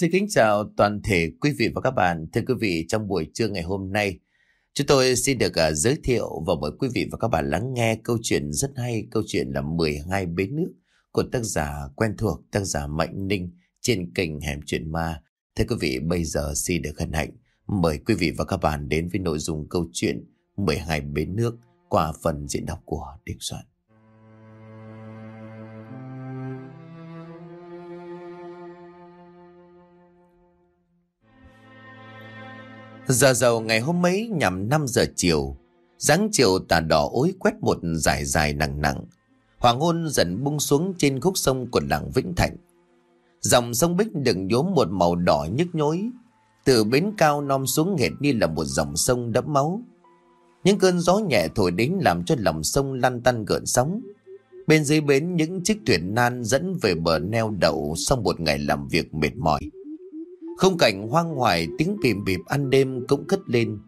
Xin kính chào toàn thể quý vị và các bạn. Thưa quý vị, trong buổi trưa ngày hôm nay, chúng tôi xin được uh, giới thiệu và mời quý vị và các bạn lắng nghe câu chuyện rất hay, câu chuyện là 12 bến nước của tác giả quen thuộc, tác giả Mạnh Ninh trên kênh Hẻm Chuyện Ma. Thưa quý vị, bây giờ xin được hân hạnh mời quý vị và các bạn đến với nội dung câu chuyện 12 bến nước qua phần diễn đọc của Đình Soạn. Giờ giàu ngày hôm ấy nhằm 5 giờ chiều, dáng chiều tà đỏ ối quét một dài dài nặng nặng. Hoàng hôn dần bung xuống trên khúc sông của làng Vĩnh Thạnh. Dòng sông Bích đựng nhốm một màu đỏ nhức nhối, từ bến cao non xuống hệt như là một dòng sông đẫm máu. Những cơn gió nhẹ thổi đến làm cho lòng sông lăn tăn gợn sóng. Bên dưới bến những chiếc thuyền nan dẫn về bờ neo đậu sau một ngày làm việc mệt mỏi. Không cảnh hoang hoài tiếng bìm bịp ăn đêm cũng cất lên.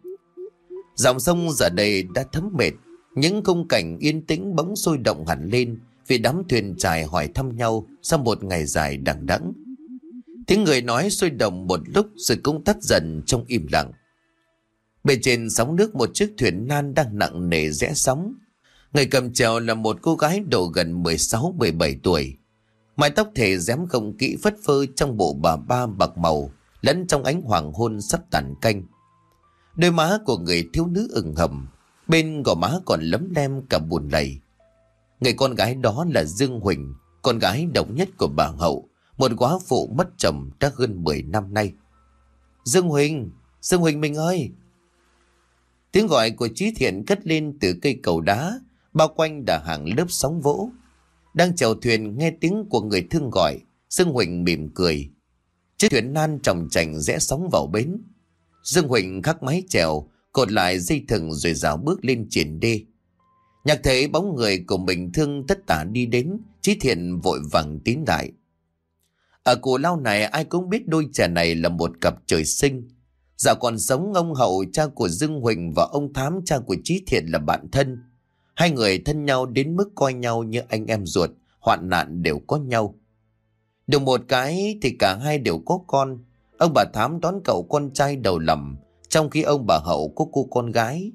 Dòng sông giờ đây đã thấm mệt, những khung cảnh yên tĩnh bỗng sôi động hẳn lên vì đám thuyền trài hỏi thăm nhau sau một ngày dài đằng đẵng. Tiếng người nói sôi động một lúc rồi cũng tắt dần trong im lặng. Bên trên sóng nước một chiếc thuyền nan đang nặng nề rẽ sóng. Người cầm chèo là một cô gái độ gần 16-17 tuổi. Mái tóc thể dám không kỹ phất phơ trong bộ bà ba bạc màu, lẫn trong ánh hoàng hôn sắp tàn canh. Đôi má của người thiếu nữ ửng hầm, bên gò má còn lấm lem cả buồn lầy. Người con gái đó là Dương Huỳnh, con gái độc nhất của bà Hậu, một quá phụ mất chồng đã hơn 10 năm nay. Dương Huỳnh, Dương Huỳnh mình ơi! Tiếng gọi của Trí Thiện cất lên từ cây cầu đá, bao quanh đã hàng lớp sóng vỗ. Đang chèo thuyền nghe tiếng của người thương gọi, Dương Huỳnh mỉm cười. Chiếc thuyền nan trồng chành rẽ sóng vào bến. Dương Huỳnh khắc máy chèo, cột lại dây thừng rồi rào bước lên triển đê. Nhạc thấy bóng người của mình thương tất tả đi đến, Trí Thiện vội vàng tín lại. Ở cù lao này ai cũng biết đôi trẻ này là một cặp trời sinh. Dạo còn sống ông Hậu cha của Dương Huỳnh và ông Thám cha của Trí Thiện là bạn thân. Hai người thân nhau đến mức coi nhau như anh em ruột, hoạn nạn đều có nhau. Được một cái thì cả hai đều có con. Ông bà Thám đón cậu con trai đầu lầm, trong khi ông bà Hậu có cô con gái.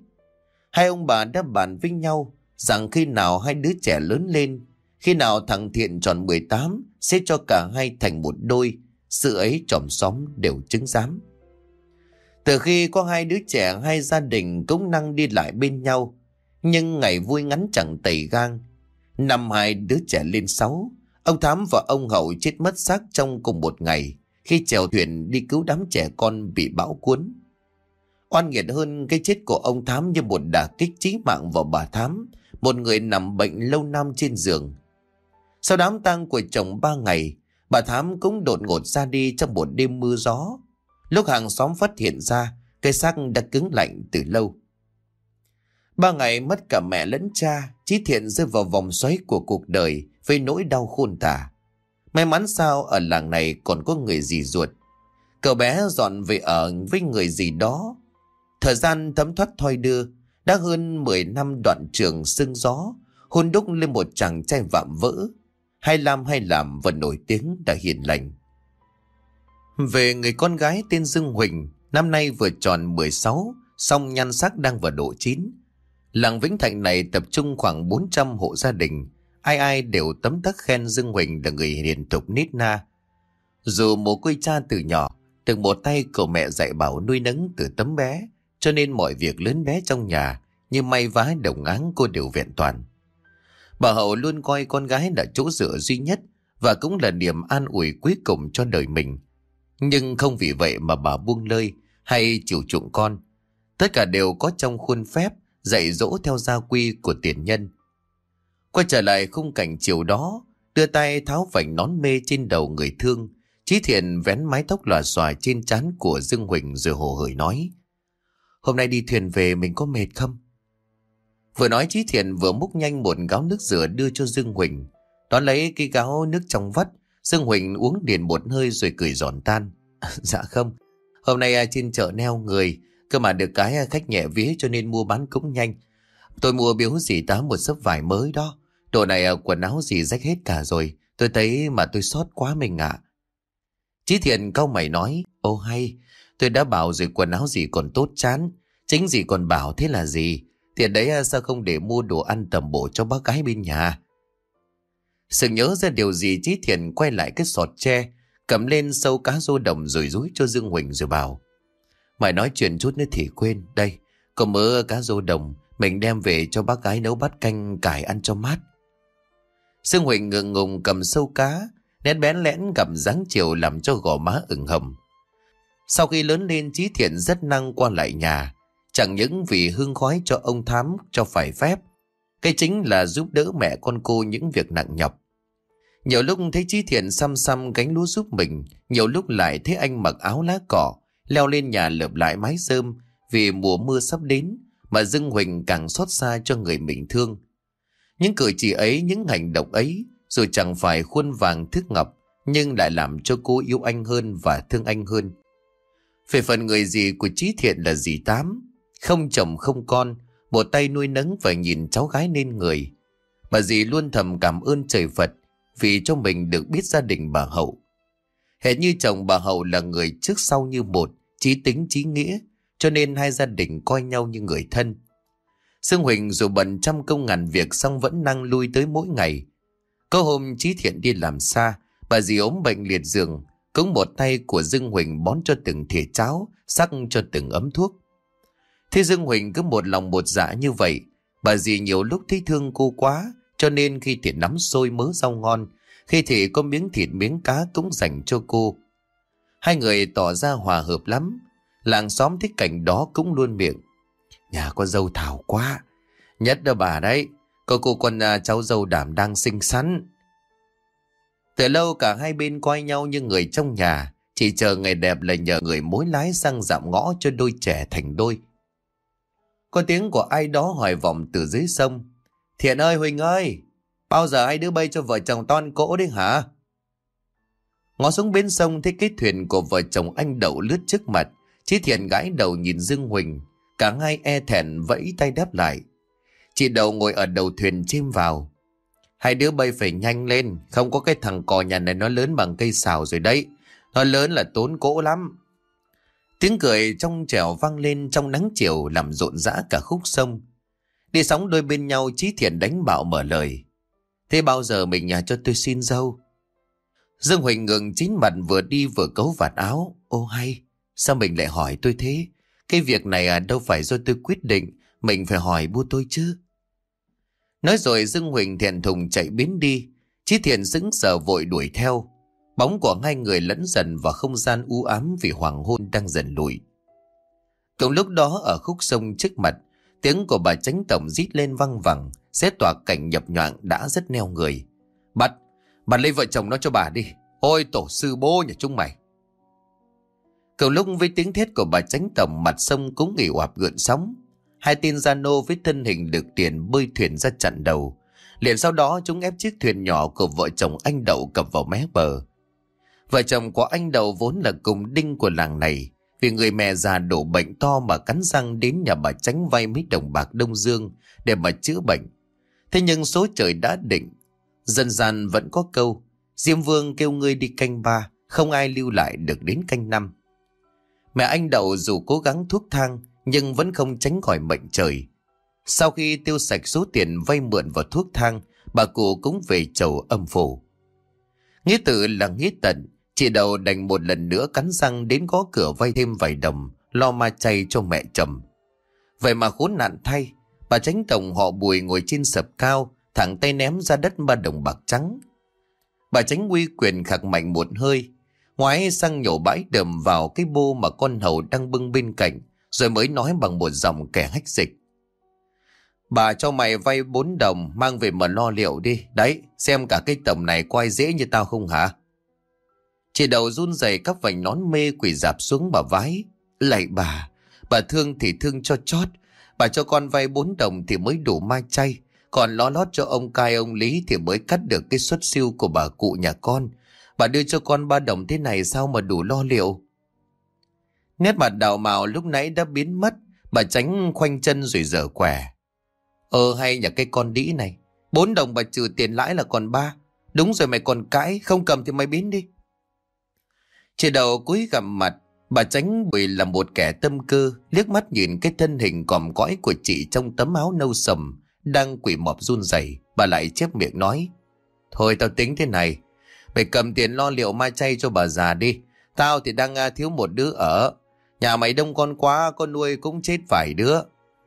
Hai ông bà đã bàn với nhau rằng khi nào hai đứa trẻ lớn lên, khi nào thằng Thiện tròn 18 sẽ cho cả hai thành một đôi, sự ấy tròm xóm đều chứng giám. Từ khi có hai đứa trẻ hai gia đình cũng năng đi lại bên nhau, nhưng ngày vui ngắn chẳng tẩy gang. Năm hai đứa trẻ lên sáu, ông Thám và ông Hậu chết mất xác trong cùng một ngày khi chèo thuyền đi cứu đám trẻ con bị bão cuốn. Oan nghiệt hơn cái chết của ông Thám như một đả kích chí mạng vào bà Thám, một người nằm bệnh lâu năm trên giường. Sau đám tang của chồng ba ngày, bà Thám cũng đột ngột ra đi trong một đêm mưa gió. Lúc hàng xóm phát hiện ra, cây xác đã cứng lạnh từ lâu. Ba ngày mất cả mẹ lẫn cha, Chí Thiện rơi vào vòng xoáy của cuộc đời với nỗi đau khôn tả. May mắn sao ở làng này còn có người dì ruột. Cậu bé dọn về ở với người gì đó. Thời gian thấm thoát thoi đưa, đã hơn 10 năm đoạn trường sưng gió, hôn đúc lên một chàng trai vạm vỡ. Hay làm hay làm và nổi tiếng đã hiền lành. Về người con gái tên Dương Huỳnh, năm nay vừa tròn 16, song nhan sắc đang vào độ chín. Làng Vĩnh Thạnh này tập trung khoảng 400 hộ gia đình, ai ai đều tấm tắc khen Dương Huỳnh là người hiền thục nít na. Dù một quê cha từ nhỏ, được một tay cậu mẹ dạy bảo nuôi nấng từ tấm bé, cho nên mọi việc lớn bé trong nhà như may vá đồng áng cô đều vẹn toàn. Bà Hậu luôn coi con gái là chỗ dựa duy nhất và cũng là niềm an ủi cuối cùng cho đời mình. Nhưng không vì vậy mà bà buông lơi hay chịu chuộng con. Tất cả đều có trong khuôn phép dạy dỗ theo gia quy của tiền nhân. Quay trở lại khung cảnh chiều đó, đưa tay tháo vành nón mê trên đầu người thương, Chí Thiện vén mái tóc lòa xòa trên trán của Dương Huỳnh rồi hồ hởi nói. Hôm nay đi thuyền về mình có mệt không? Vừa nói Chí Thiện vừa múc nhanh một gáo nước rửa đưa cho Dương Huỳnh. Đón lấy cái gáo nước trong vắt, Dương Huỳnh uống liền một hơi rồi cười giòn tan. dạ không, hôm nay trên chợ neo người, cơ mà được cái khách nhẹ vía cho nên mua bán cũng nhanh. Tôi mua biếu dì tá một sấp vải mới đó. Đồ này ờ, quần áo gì rách hết cả rồi. Tôi thấy mà tôi sót quá mình ạ. À. Chí thiện câu mày nói, ô hay, tôi đã bảo rồi quần áo gì còn tốt chán, chính gì còn bảo thế là gì, tiền đấy ờ, sao không để mua đồ ăn tầm bổ cho bác gái bên nhà. Sự nhớ ra điều gì Chí thiện quay lại cái sọt tre, cầm lên sâu cá rô đồng rồi rúi cho Dương Huỳnh rồi bảo. Mày nói chuyện chút nữa thì quên, đây, có mớ cá rô đồng, mình đem về cho bác gái nấu bát canh cải ăn cho mát. Sương Huỳnh ngượng ngùng cầm sâu cá, nét bén lẽn gặp dáng chiều làm cho gò má ửng hồng. Sau khi lớn lên trí thiện rất năng qua lại nhà, chẳng những vì hương khói cho ông thám cho phải phép, cái chính là giúp đỡ mẹ con cô những việc nặng nhọc. Nhiều lúc thấy trí thiện xăm xăm gánh lúa giúp mình, nhiều lúc lại thấy anh mặc áo lá cỏ, leo lên nhà lợp lại mái rơm vì mùa mưa sắp đến, mà Dương Huỳnh càng xót xa cho người mình thương. Những cử chỉ ấy, những hành động ấy, dù chẳng phải khuôn vàng thước ngọc, nhưng lại làm cho cô yêu anh hơn và thương anh hơn. Về phần người gì của Trí Thiện là dì Tám, không chồng không con, một tay nuôi nấng và nhìn cháu gái nên người. Bà dì luôn thầm cảm ơn trời Phật vì cho mình được biết gia đình bà Hậu. Hệ như chồng bà Hậu là người trước sau như một, trí tính trí nghĩa, cho nên hai gia đình coi nhau như người thân. Sương Huỳnh dù bận trăm công ngàn việc xong vẫn năng lui tới mỗi ngày. Có hôm Trí Thiện đi làm xa, bà dì ốm bệnh liệt giường, cũng một tay của Dương Huỳnh bón cho từng thìa cháo, sắc cho từng ấm thuốc. Thế Dương Huỳnh cứ một lòng một dạ như vậy, bà dì nhiều lúc thấy thương cô quá, cho nên khi thì nắm sôi mớ rau ngon, khi thì có miếng thịt miếng cá cũng dành cho cô. Hai người tỏ ra hòa hợp lắm, làng xóm thích cảnh đó cũng luôn miệng. Nhà có dâu thảo quá. Nhất đó bà đấy. Có cô con à, cháu dâu đảm đang xinh xắn. Từ lâu cả hai bên coi nhau như người trong nhà. Chỉ chờ ngày đẹp là nhờ người mối lái sang dạm ngõ cho đôi trẻ thành đôi. Có tiếng của ai đó hỏi vọng từ dưới sông. Thiện ơi Huỳnh ơi, bao giờ hai đứa bay cho vợ chồng ton cỗ đấy hả? Ngó xuống bên sông thấy cái thuyền của vợ chồng anh đậu lướt trước mặt. Chí thiện gãi đầu nhìn Dương Huỳnh Cả hai e thẹn vẫy tay đáp lại. Chị đầu ngồi ở đầu thuyền chim vào. Hai đứa bay phải nhanh lên, không có cái thằng cò nhà này nó lớn bằng cây xào rồi đấy. Nó lớn là tốn cỗ lắm. Tiếng cười trong trẻo vang lên trong nắng chiều làm rộn rã cả khúc sông. Đi sóng đôi bên nhau Chí Thiện đánh bạo mở lời. Thế bao giờ mình nhà cho tôi xin dâu? Dương Huỳnh ngừng chín mặt vừa đi vừa cấu vạt áo. Ô hay, sao mình lại hỏi tôi thế? Cái việc này à đâu phải do tôi quyết định, mình phải hỏi bu tôi chứ. Nói rồi Dương Huỳnh thẹn thùng chạy biến đi, Chí Thiện sững sờ vội đuổi theo. Bóng của hai người lẫn dần vào không gian u ám vì hoàng hôn đang dần lùi. Cùng lúc đó ở khúc sông trước mặt, tiếng của bà tránh tổng rít lên văng vẳng, xé tỏa cảnh nhập nhoạng đã rất neo người. Bắt, bắt lấy vợ chồng nó cho bà đi. Ôi tổ sư bố nhà chúng mày. Cầu lúc với tiếng thét của bà tránh tổng mặt sông cũng nghỉ oạp gợn sóng. Hai tên gia nô với thân hình được tiền bơi thuyền ra chặn đầu. Liền sau đó chúng ép chiếc thuyền nhỏ của vợ chồng anh Đậu cập vào mé bờ. Vợ chồng của anh Đậu vốn là cùng đinh của làng này. Vì người mẹ già đổ bệnh to mà cắn răng đến nhà bà tránh vay mấy đồng bạc Đông Dương để mà chữa bệnh. Thế nhưng số trời đã định. Dân gian vẫn có câu. Diêm Vương kêu ngươi đi canh ba, không ai lưu lại được đến canh năm. Mẹ anh Đậu dù cố gắng thuốc thang nhưng vẫn không tránh khỏi mệnh trời. Sau khi tiêu sạch số tiền vay mượn vào thuốc thang, bà cụ cũng về chầu âm phủ. Nghĩa tử là nghĩa tận, chị Đậu đành một lần nữa cắn răng đến có cửa vay thêm vài đồng, lo ma chay cho mẹ chồng. Vậy mà khốn nạn thay, bà tránh tổng họ bùi ngồi trên sập cao, thẳng tay ném ra đất ba đồng bạc trắng. Bà tránh uy quyền khạc mạnh một hơi, Ngoái sang nhổ bãi đầm vào cái bô mà con hầu đang bưng bên cạnh, rồi mới nói bằng một giọng kẻ hách dịch. Bà cho mày vay bốn đồng mang về mà lo liệu đi. Đấy, xem cả cái tầm này quay dễ như tao không hả? Chị đầu run rẩy các vành nón mê quỷ dạp xuống bà vái. Lạy bà, bà thương thì thương cho chót. Bà cho con vay bốn đồng thì mới đủ mai chay. Còn lo lót cho ông cai ông Lý thì mới cắt được cái suất siêu của bà cụ nhà con. Bà đưa cho con ba đồng thế này sao mà đủ lo liệu? Nét mặt đào mạo lúc nãy đã biến mất, bà tránh khoanh chân rồi dở quẻ. Ờ hay nhà cái con đĩ này, bốn đồng bà trừ tiền lãi là còn ba. Đúng rồi mày còn cãi, không cầm thì mày biến đi. Chỉ đầu cúi gằm mặt, bà tránh bùi là một kẻ tâm cơ, liếc mắt nhìn cái thân hình còm cõi của chị trong tấm áo nâu sầm, đang quỷ mọp run rẩy bà lại chép miệng nói. Thôi tao tính thế này, mày cầm tiền lo liệu mai chay cho bà già đi, tao thì đang à, thiếu một đứa ở. Nhà mày đông con quá, con nuôi cũng chết vài đứa.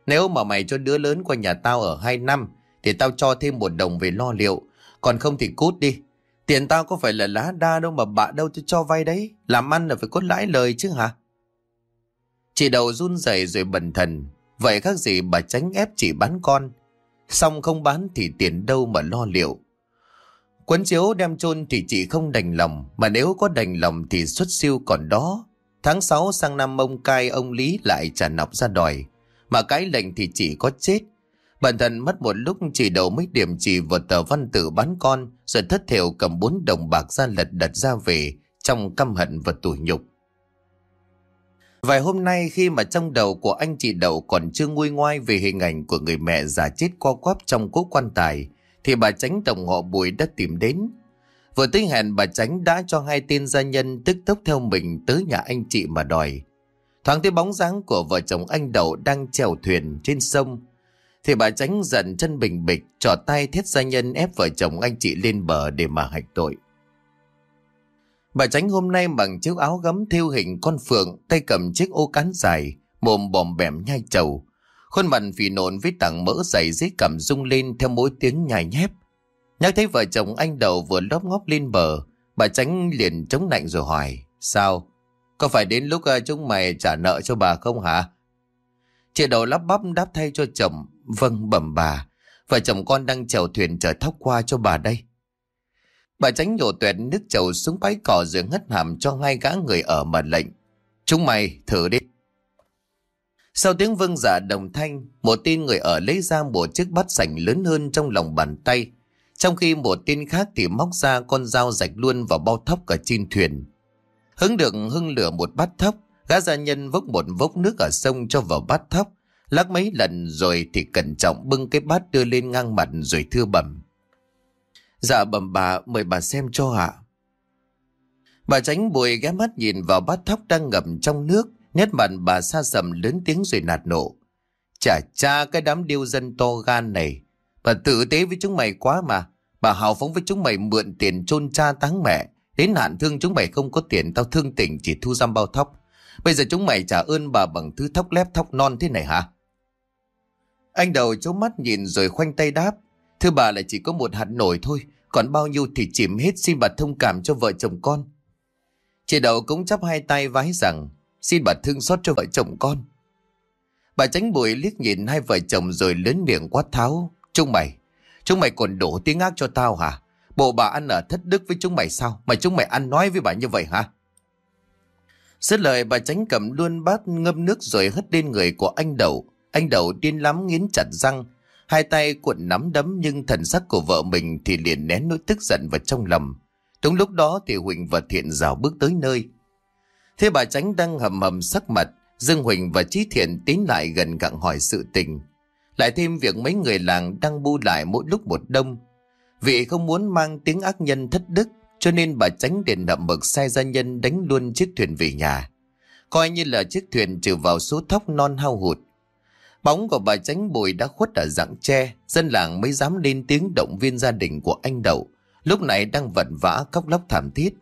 Nếu mà mày cho đứa lớn qua nhà tao ở hai năm, thì tao cho thêm một đồng về lo liệu, còn không thì cút đi. Tiền tao có phải là lá đa đâu mà bạ đâu tôi cho vay đấy. Làm ăn là phải cốt lãi lời chứ hả? Chị đầu run rẩy rồi bần thần. Vậy khác gì bà tránh ép chị bán con. Xong không bán thì tiền đâu mà lo liệu. Quấn chiếu đem chôn thì chị không đành lòng. Mà nếu có đành lòng thì xuất siêu còn đó. Tháng 6 sang năm ông cai ông Lý lại trả nọc ra đòi. Mà cái lệnh thì chị có chết. Bản thân mất một lúc chỉ đầu mấy điểm chỉ vào tờ văn tự bán con, rồi thất thiểu cầm bốn đồng bạc ra lật đật ra về, trong căm hận và tủi nhục. Vài hôm nay khi mà trong đầu của anh chị Đậu còn chưa nguôi ngoai về hình ảnh của người mẹ già chết co quắp trong cố quan tài thì bà tránh tổng họ Bùi đã tìm đến. Vừa tới hẹn bà tránh đã cho hai tên gia nhân tức tốc theo mình tới nhà anh chị mà đòi. Thoáng thấy bóng dáng của vợ chồng anh Đậu đang chèo thuyền trên sông thì bà tránh giận chân bình bịch, trỏ tay thiết gia nhân ép vợ chồng anh chị lên bờ để mà hạch tội. Bà tránh hôm nay bằng chiếc áo gấm thêu hình con phượng, tay cầm chiếc ô cán dài, mồm bòm bẻm nhai trầu. Khuôn mặt phì nộn với tảng mỡ dày dưới cằm rung lên theo mỗi tiếng nhai nhép. Nhắc thấy vợ chồng anh đầu vừa lóp ngóp lên bờ, bà tránh liền chống lạnh rồi hỏi, sao? Có phải đến lúc ờ, chúng mày trả nợ cho bà không hả? Chị đầu lắp bắp đáp thay cho chồng, Vâng bẩm bà, vợ chồng con đang chèo thuyền chở thóc qua cho bà đây. Bà tránh nhổ tuyệt nước chầu xuống bãi cỏ rồi ngất hàm cho hai gã người ở mà lệnh. Chúng mày thử đi. Sau tiếng vâng giả dạ đồng thanh, một tin người ở lấy ra một chiếc bát sành lớn hơn trong lòng bàn tay. Trong khi một tin khác thì móc ra con dao rạch luôn vào bao thóc cả trên thuyền. Hứng được hưng lửa một bát thóc, gã gia nhân vốc một vốc nước ở sông cho vào bát thóc, Lắc mấy lần rồi thì cẩn trọng bưng cái bát đưa lên ngang mặt rồi thưa bẩm. Dạ bẩm bà, mời bà xem cho ạ. Bà tránh bùi ghé mắt nhìn vào bát thóc đang ngầm trong nước, nét mặt bà xa sầm lớn tiếng rồi nạt nộ. Chả cha cái đám điêu dân to gan này, bà tử tế với chúng mày quá mà. Bà hào phóng với chúng mày mượn tiền chôn cha táng mẹ, đến hạn thương chúng mày không có tiền tao thương tình chỉ thu giam bao thóc. Bây giờ chúng mày trả ơn bà bằng thứ thóc lép thóc non thế này hả? Anh đầu chấu mắt nhìn rồi khoanh tay đáp. Thưa bà là chỉ có một hạt nổi thôi, còn bao nhiêu thì chìm hết xin bà thông cảm cho vợ chồng con. Chị đầu cũng chắp hai tay vái rằng, xin bà thương xót cho vợ chồng con. Bà tránh bụi liếc nhìn hai vợ chồng rồi lớn miệng quát tháo. Chúng mày, chúng mày còn đổ tiếng ác cho tao hả? Bộ bà ăn ở thất đức với chúng mày sao? Mà chúng mày ăn nói với bà như vậy hả? Xét lời bà tránh cầm luôn bát ngâm nước rồi hất lên người của anh đầu. Anh đầu điên lắm nghiến chặt răng, hai tay cuộn nắm đấm nhưng thần sắc của vợ mình thì liền nén nỗi tức giận vào trong lòng. Đúng lúc đó thì Huỳnh và Thiện rào bước tới nơi. Thế bà tránh đang hầm hầm sắc mặt, Dương Huỳnh và Trí Thiện tiến lại gần gặng hỏi sự tình. Lại thêm việc mấy người làng đang bu lại mỗi lúc một đông. Vì không muốn mang tiếng ác nhân thất đức, cho nên bà tránh đền đậm mực sai gia nhân đánh luôn chiếc thuyền về nhà. Coi như là chiếc thuyền trừ vào số thóc non hao hụt, Bóng của bà tránh bùi đã khuất ở dạng tre, dân làng mới dám lên tiếng động viên gia đình của anh Đậu, lúc này đang vật vã khóc lóc thảm thiết.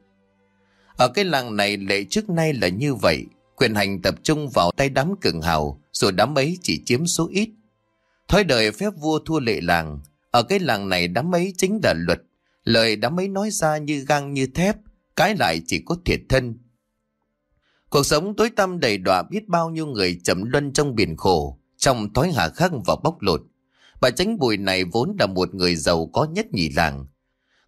Ở cái làng này lệ trước nay là như vậy, quyền hành tập trung vào tay đám cường hào, rồi đám ấy chỉ chiếm số ít. Thói đời phép vua thua lệ làng, ở cái làng này đám ấy chính là luật, lời đám ấy nói ra như gang như thép, cái lại chỉ có thiệt thân. Cuộc sống tối tăm đầy đọa biết bao nhiêu người chậm luân trong biển khổ, trong thói hà khắc và bóc lột. Bà tránh bùi này vốn là một người giàu có nhất nhì làng.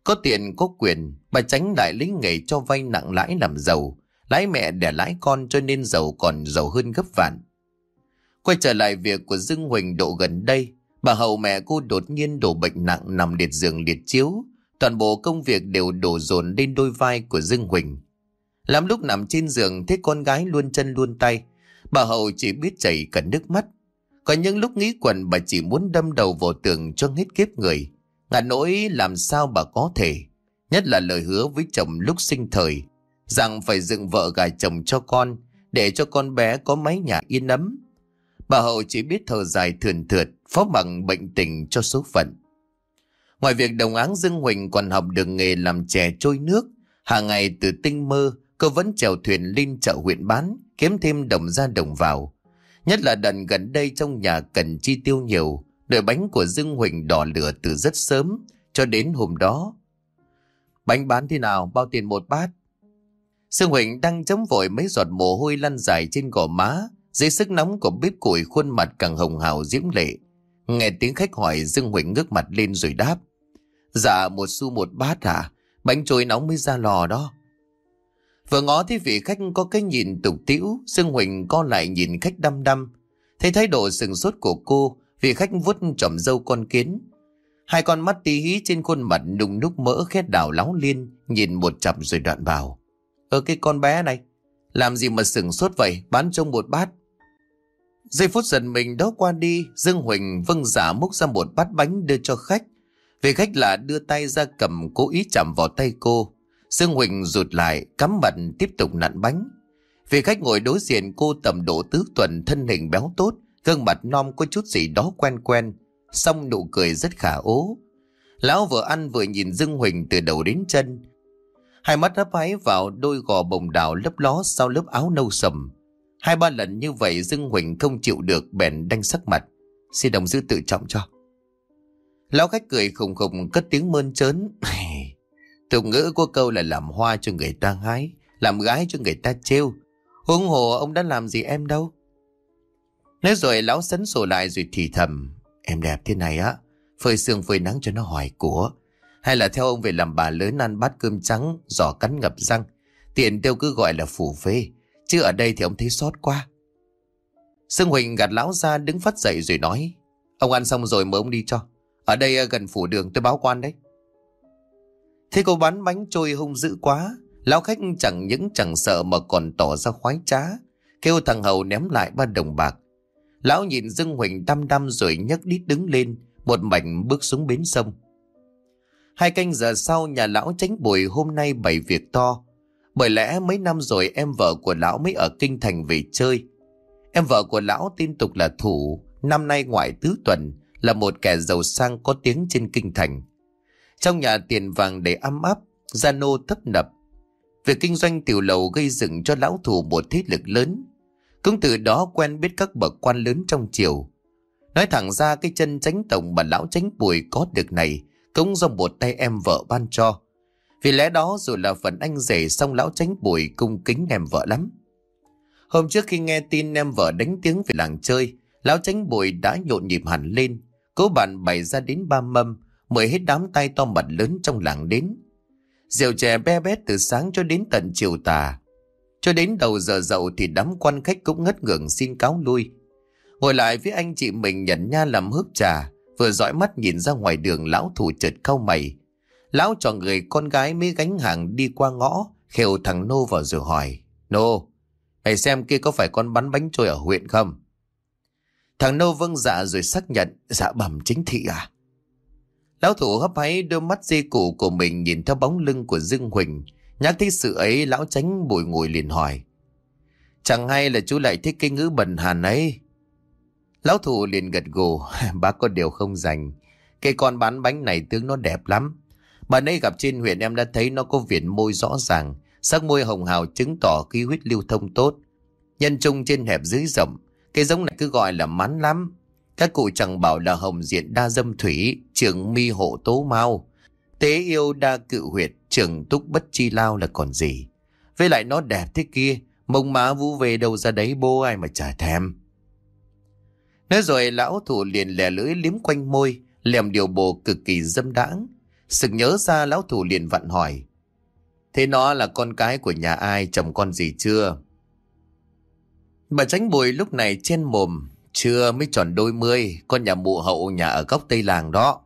Có tiền có quyền, bà tránh lại lấy nghề cho vay nặng lãi làm giàu, lãi mẹ để lãi con cho nên giàu còn giàu hơn gấp vạn. Quay trở lại việc của Dương Huỳnh độ gần đây, bà hậu mẹ cô đột nhiên đổ bệnh nặng nằm liệt giường liệt chiếu, toàn bộ công việc đều đổ dồn lên đôi vai của Dương Huỳnh. Làm lúc nằm trên giường thấy con gái luôn chân luôn tay, bà hậu chỉ biết chảy cả nước mắt, có những lúc nghĩ quần bà chỉ muốn đâm đầu vào tường cho hết kiếp người. Ngả nỗi làm sao bà có thể. Nhất là lời hứa với chồng lúc sinh thời. Rằng phải dựng vợ gà chồng cho con, để cho con bé có mái nhà yên ấm. Bà Hậu chỉ biết thở dài thườn thượt, phó bằng bệnh tình cho số phận. Ngoài việc đồng áng Dương Huỳnh còn học được nghề làm chè trôi nước, hàng ngày từ tinh mơ, cô vẫn chèo thuyền lên chợ huyện bán, kiếm thêm đồng ra đồng vào. Nhất là đần gần đây trong nhà cần chi tiêu nhiều, nồi bánh của Dương Huỳnh đỏ lửa từ rất sớm, cho đến hôm đó. Bánh bán thế nào, bao tiền một bát? Dương Huỳnh đang chấm vội mấy giọt mồ hôi lăn dài trên gò má, dưới sức nóng của bếp củi khuôn mặt càng hồng hào diễm lệ. Nghe tiếng khách hỏi Dương Huỳnh ngước mặt lên rồi đáp. Dạ một xu một bát à, bánh trôi nóng mới ra lò đó. Vừa ngó thấy vị khách có cái nhìn tục tĩu, Dương Huỳnh co lại nhìn khách đăm đăm. Thấy thái độ sừng sốt của cô, vị khách vuốt chỏm dâu con kiến. Hai con mắt tí hí trên khuôn mặt nung núc mỡ khét đảo láo liên, nhìn một chặp rồi đoạn bảo. Ơ ờ, cái con bé này, làm gì mà sừng sốt vậy, bán trông một bát. Giây phút dần mình đó qua đi, Dương Huỳnh vâng giả múc ra một bát bánh đưa cho khách. vị khách là đưa tay ra cầm cố ý chạm vào tay cô. Dương Huỳnh rụt lại, cắm mặt tiếp tục nặn bánh. vị khách ngồi đối diện cô tầm độ tứ tuần thân hình béo tốt, gương mặt non có chút gì đó quen quen, xong nụ cười rất khả ố. Lão vừa ăn vừa nhìn Dương Huỳnh từ đầu đến chân. Hai mắt hấp háy vào đôi gò bồng đào lấp ló sau lớp áo nâu sầm. Hai ba lần như vậy Dương Huỳnh không chịu được bèn đanh sắc mặt. Xin đồng dư tự trọng cho. Lão khách cười khùng khùng cất tiếng mơn trớn. Tục ngữ của câu là làm hoa cho người ta hái, làm gái cho người ta trêu. Huống hồ ông đã làm gì em đâu. Nói rồi lão sấn sổ lại rồi thì thầm. Em đẹp thế này á, phơi sương phơi nắng cho nó hoài của. Hay là theo ông về làm bà lớn ăn bát cơm trắng, giỏ cắn ngập răng. Tiện tiêu cứ gọi là phủ phê. Chứ ở đây thì ông thấy sót quá. Sương Huỳnh gạt lão ra đứng phát dậy rồi nói. Ông ăn xong rồi mời ông đi cho. Ở đây ờ, gần phủ đường tôi báo quan đấy. Thế cô bán bánh trôi hung dữ quá. Lão khách chẳng những chẳng sợ mà còn tỏ ra khoái trá. Kêu thằng Hầu ném lại ba đồng bạc. Lão nhìn Dương Huỳnh đăm đăm rồi nhấc đít đứng lên. Một mảnh bước xuống bến sông. Hai canh giờ sau nhà lão tránh bùi hôm nay bày việc to. Bởi lẽ mấy năm rồi em vợ của lão mới ở kinh thành về chơi. Em vợ của lão tin tục là thủ, năm nay ngoại tứ tuần, là một kẻ giàu sang có tiếng trên kinh thành. Trong nhà tiền vàng để ấm áp, gia nô thấp nập. Việc kinh doanh tiểu lầu gây dựng cho lão thủ một thế lực lớn. Cũng từ đó quen biết các bậc quan lớn trong triều. Nói thẳng ra cái chân tránh tổng mà lão tránh bùi có được này cũng do một tay em vợ ban cho. Vì lẽ đó dù là phần anh rể xong lão tránh bùi cung kính em vợ lắm. Hôm trước khi nghe tin em vợ đánh tiếng về làng chơi, lão tránh bùi đã nhộn nhịp hẳn lên. Cố bạn bày ra đến ba mâm, mời hết đám tay to mặt lớn trong làng đến. Rượu chè be bét từ sáng cho đến tận chiều tà. Cho đến đầu giờ dậu thì đám quan khách cũng ngất ngưỡng xin cáo lui. Ngồi lại với anh chị mình nhận nha làm hớp trà, vừa dõi mắt nhìn ra ngoài đường lão thủ chợt cau mày. Lão cho người con gái mới gánh hàng đi qua ngõ, khều thằng Nô vào rồi hỏi. Nô, mày xem kia có phải con bắn bánh trôi ở huyện không? Thằng Nô vâng dạ rồi xác nhận, dạ bẩm chính thị à? Lão thủ hấp háy đôi mắt di cụ của mình nhìn theo bóng lưng của Dương Huỳnh. Nhắc thấy sự ấy lão tránh bồi ngồi liền hỏi. Chẳng hay là chú lại thích cái ngữ bần hàn ấy. Lão thủ liền gật gù, bác có điều không dành. Cái con bán bánh này tướng nó đẹp lắm. Bà nãy gặp trên huyện em đã thấy nó có viền môi rõ ràng, sắc môi hồng hào chứng tỏ khí huyết lưu thông tốt. Nhân trung trên hẹp dưới rộng, cái giống này cứ gọi là mắn lắm. Các cụ chẳng bảo là hồng diện đa dâm thủy, trường mi hộ tố mau. Tế yêu đa cự huyệt, trường túc bất chi lao là còn gì. Với lại nó đẹp thế kia, mông má vũ về đâu ra đấy bố ai mà chả thèm. Nói rồi lão thủ liền lè lưỡi liếm quanh môi, lèm điều bộ cực kỳ dâm đãng. Sực nhớ ra lão thủ liền vặn hỏi. Thế nó là con cái của nhà ai, chồng con gì chưa? Bà tránh bùi lúc này trên mồm, chưa mới tròn đôi mươi, con nhà mụ hậu nhà ở góc tây làng đó.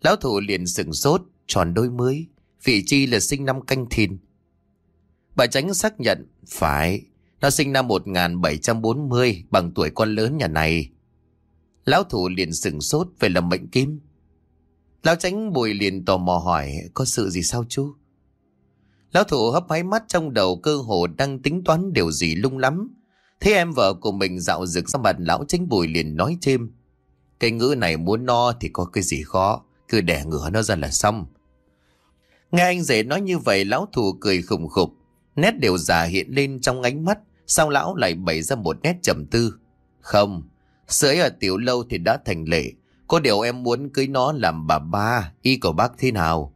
Lão thủ liền sừng sốt, tròn đôi mươi, vị chi là sinh năm canh thìn. Bà tránh xác nhận, phải, nó sinh năm 1740, bằng tuổi con lớn nhà này. Lão thủ liền sừng sốt về là mệnh kim. Lão tránh bùi liền tò mò hỏi, có sự gì sao chú? Lão thủ hấp máy mắt trong đầu cơ hồ đang tính toán điều gì lung lắm. Thế em vợ của mình dạo rực ra mặt lão tránh bùi liền nói thêm. Cái ngữ này muốn no thì có cái gì khó, cứ đẻ ngửa nó ra là xong. Nghe anh rể nói như vậy lão thủ cười khủng khục, nét đều già hiện lên trong ánh mắt, sau lão lại bày ra một nét trầm tư. Không, sưởi ở tiểu lâu thì đã thành lệ, có điều em muốn cưới nó làm bà ba, y của bác thế nào?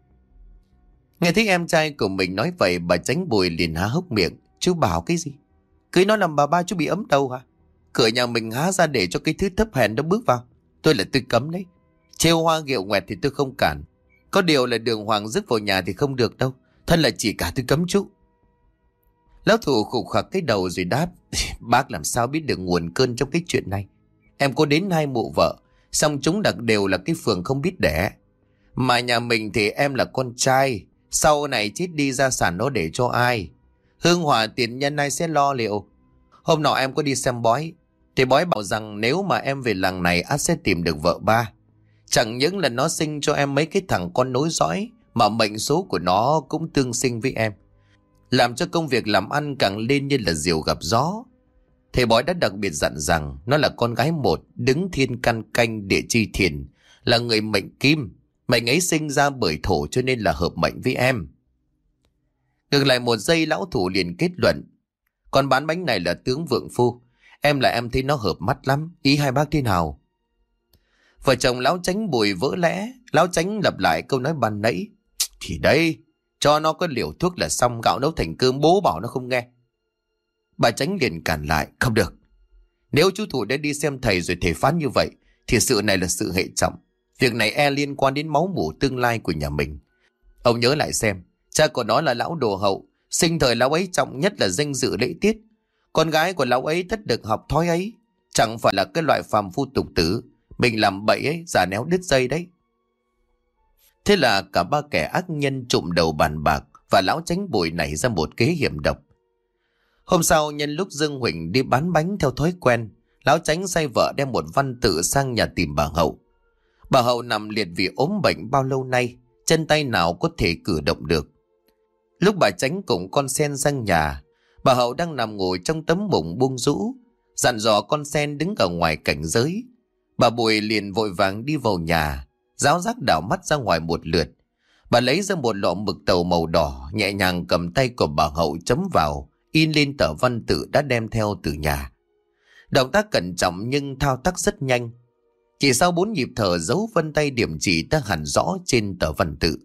Nghe thấy em trai của mình nói vậy bà tránh bùi liền há hốc miệng. Chú bảo cái gì? Cưới nó làm bà ba chú bị ấm đầu hả? Cửa nhà mình há ra để cho cái thứ thấp hèn đó bước vào. Tôi là tôi cấm đấy. Trêu hoa ghẹo ngoẹt thì tôi không cản. Có điều là đường hoàng rước vào nhà thì không được đâu. Thân là chỉ cả tôi cấm chú. Lão thủ khục khặc cái đầu rồi đáp. Bác làm sao biết được nguồn cơn trong cái chuyện này. Em có đến hai mụ vợ. Xong chúng đặc đều là cái phường không biết đẻ. Mà nhà mình thì em là con trai. Sau này chết đi gia sản nó để cho ai? Hương hòa tiền nhân ai sẽ lo liệu? Hôm nọ em có đi xem bói. Thì bói bảo rằng nếu mà em về làng này, át sẽ tìm được vợ ba. Chẳng những là nó sinh cho em mấy cái thằng con nối dõi mà mệnh số của nó cũng tương sinh với em. Làm cho công việc làm ăn càng lên như là diều gặp gió. Thầy bói đã đặc biệt dặn rằng nó là con gái một, đứng thiên căn canh địa chi thiền, là người mệnh kim, Mệnh ấy sinh ra bởi thổ cho nên là hợp mệnh với em. Ngừng lại một giây lão thủ liền kết luận. Con bán bánh này là tướng vượng phu. Em là em thấy nó hợp mắt lắm. Ý hai bác thế nào? Vợ chồng lão tránh bùi vỡ lẽ. Lão tránh lặp lại câu nói ban nãy. Thì đây, cho nó có liều thuốc là xong gạo nấu thành cơm bố bảo nó không nghe. Bà tránh liền cản lại. Không được. Nếu chú thủ đã đi xem thầy rồi thầy phán như vậy, thì sự này là sự hệ trọng. Việc này e liên quan đến máu mủ tương lai của nhà mình. Ông nhớ lại xem, cha của nó là lão đồ hậu, sinh thời lão ấy trọng nhất là danh dự lễ tiết. Con gái của lão ấy thất được học thói ấy, chẳng phải là cái loại phàm phu tục tử. Mình làm bậy ấy, giả néo đứt dây đấy. Thế là cả ba kẻ ác nhân trụm đầu bàn bạc và lão tránh bụi nảy ra một kế hiểm độc. Hôm sau nhân lúc Dương Huỳnh đi bán bánh theo thói quen, lão tránh say vợ đem một văn tự sang nhà tìm bà Hậu. Bà Hậu nằm liệt vì ốm bệnh bao lâu nay, chân tay nào có thể cử động được. Lúc bà tránh cùng con sen sang nhà, bà Hậu đang nằm ngồi trong tấm bụng buông rũ, dặn dò con sen đứng ở ngoài cảnh giới. Bà Bùi liền vội vàng đi vào nhà, giáo giác đảo mắt ra ngoài một lượt. Bà lấy ra một lọ mực tàu màu đỏ, nhẹ nhàng cầm tay của bà Hậu chấm vào, in lên tờ văn tự đã đem theo từ nhà. Động tác cẩn trọng nhưng thao tác rất nhanh, chỉ sau bốn nhịp thở dấu vân tay điểm chỉ đã hẳn rõ trên tờ văn tự.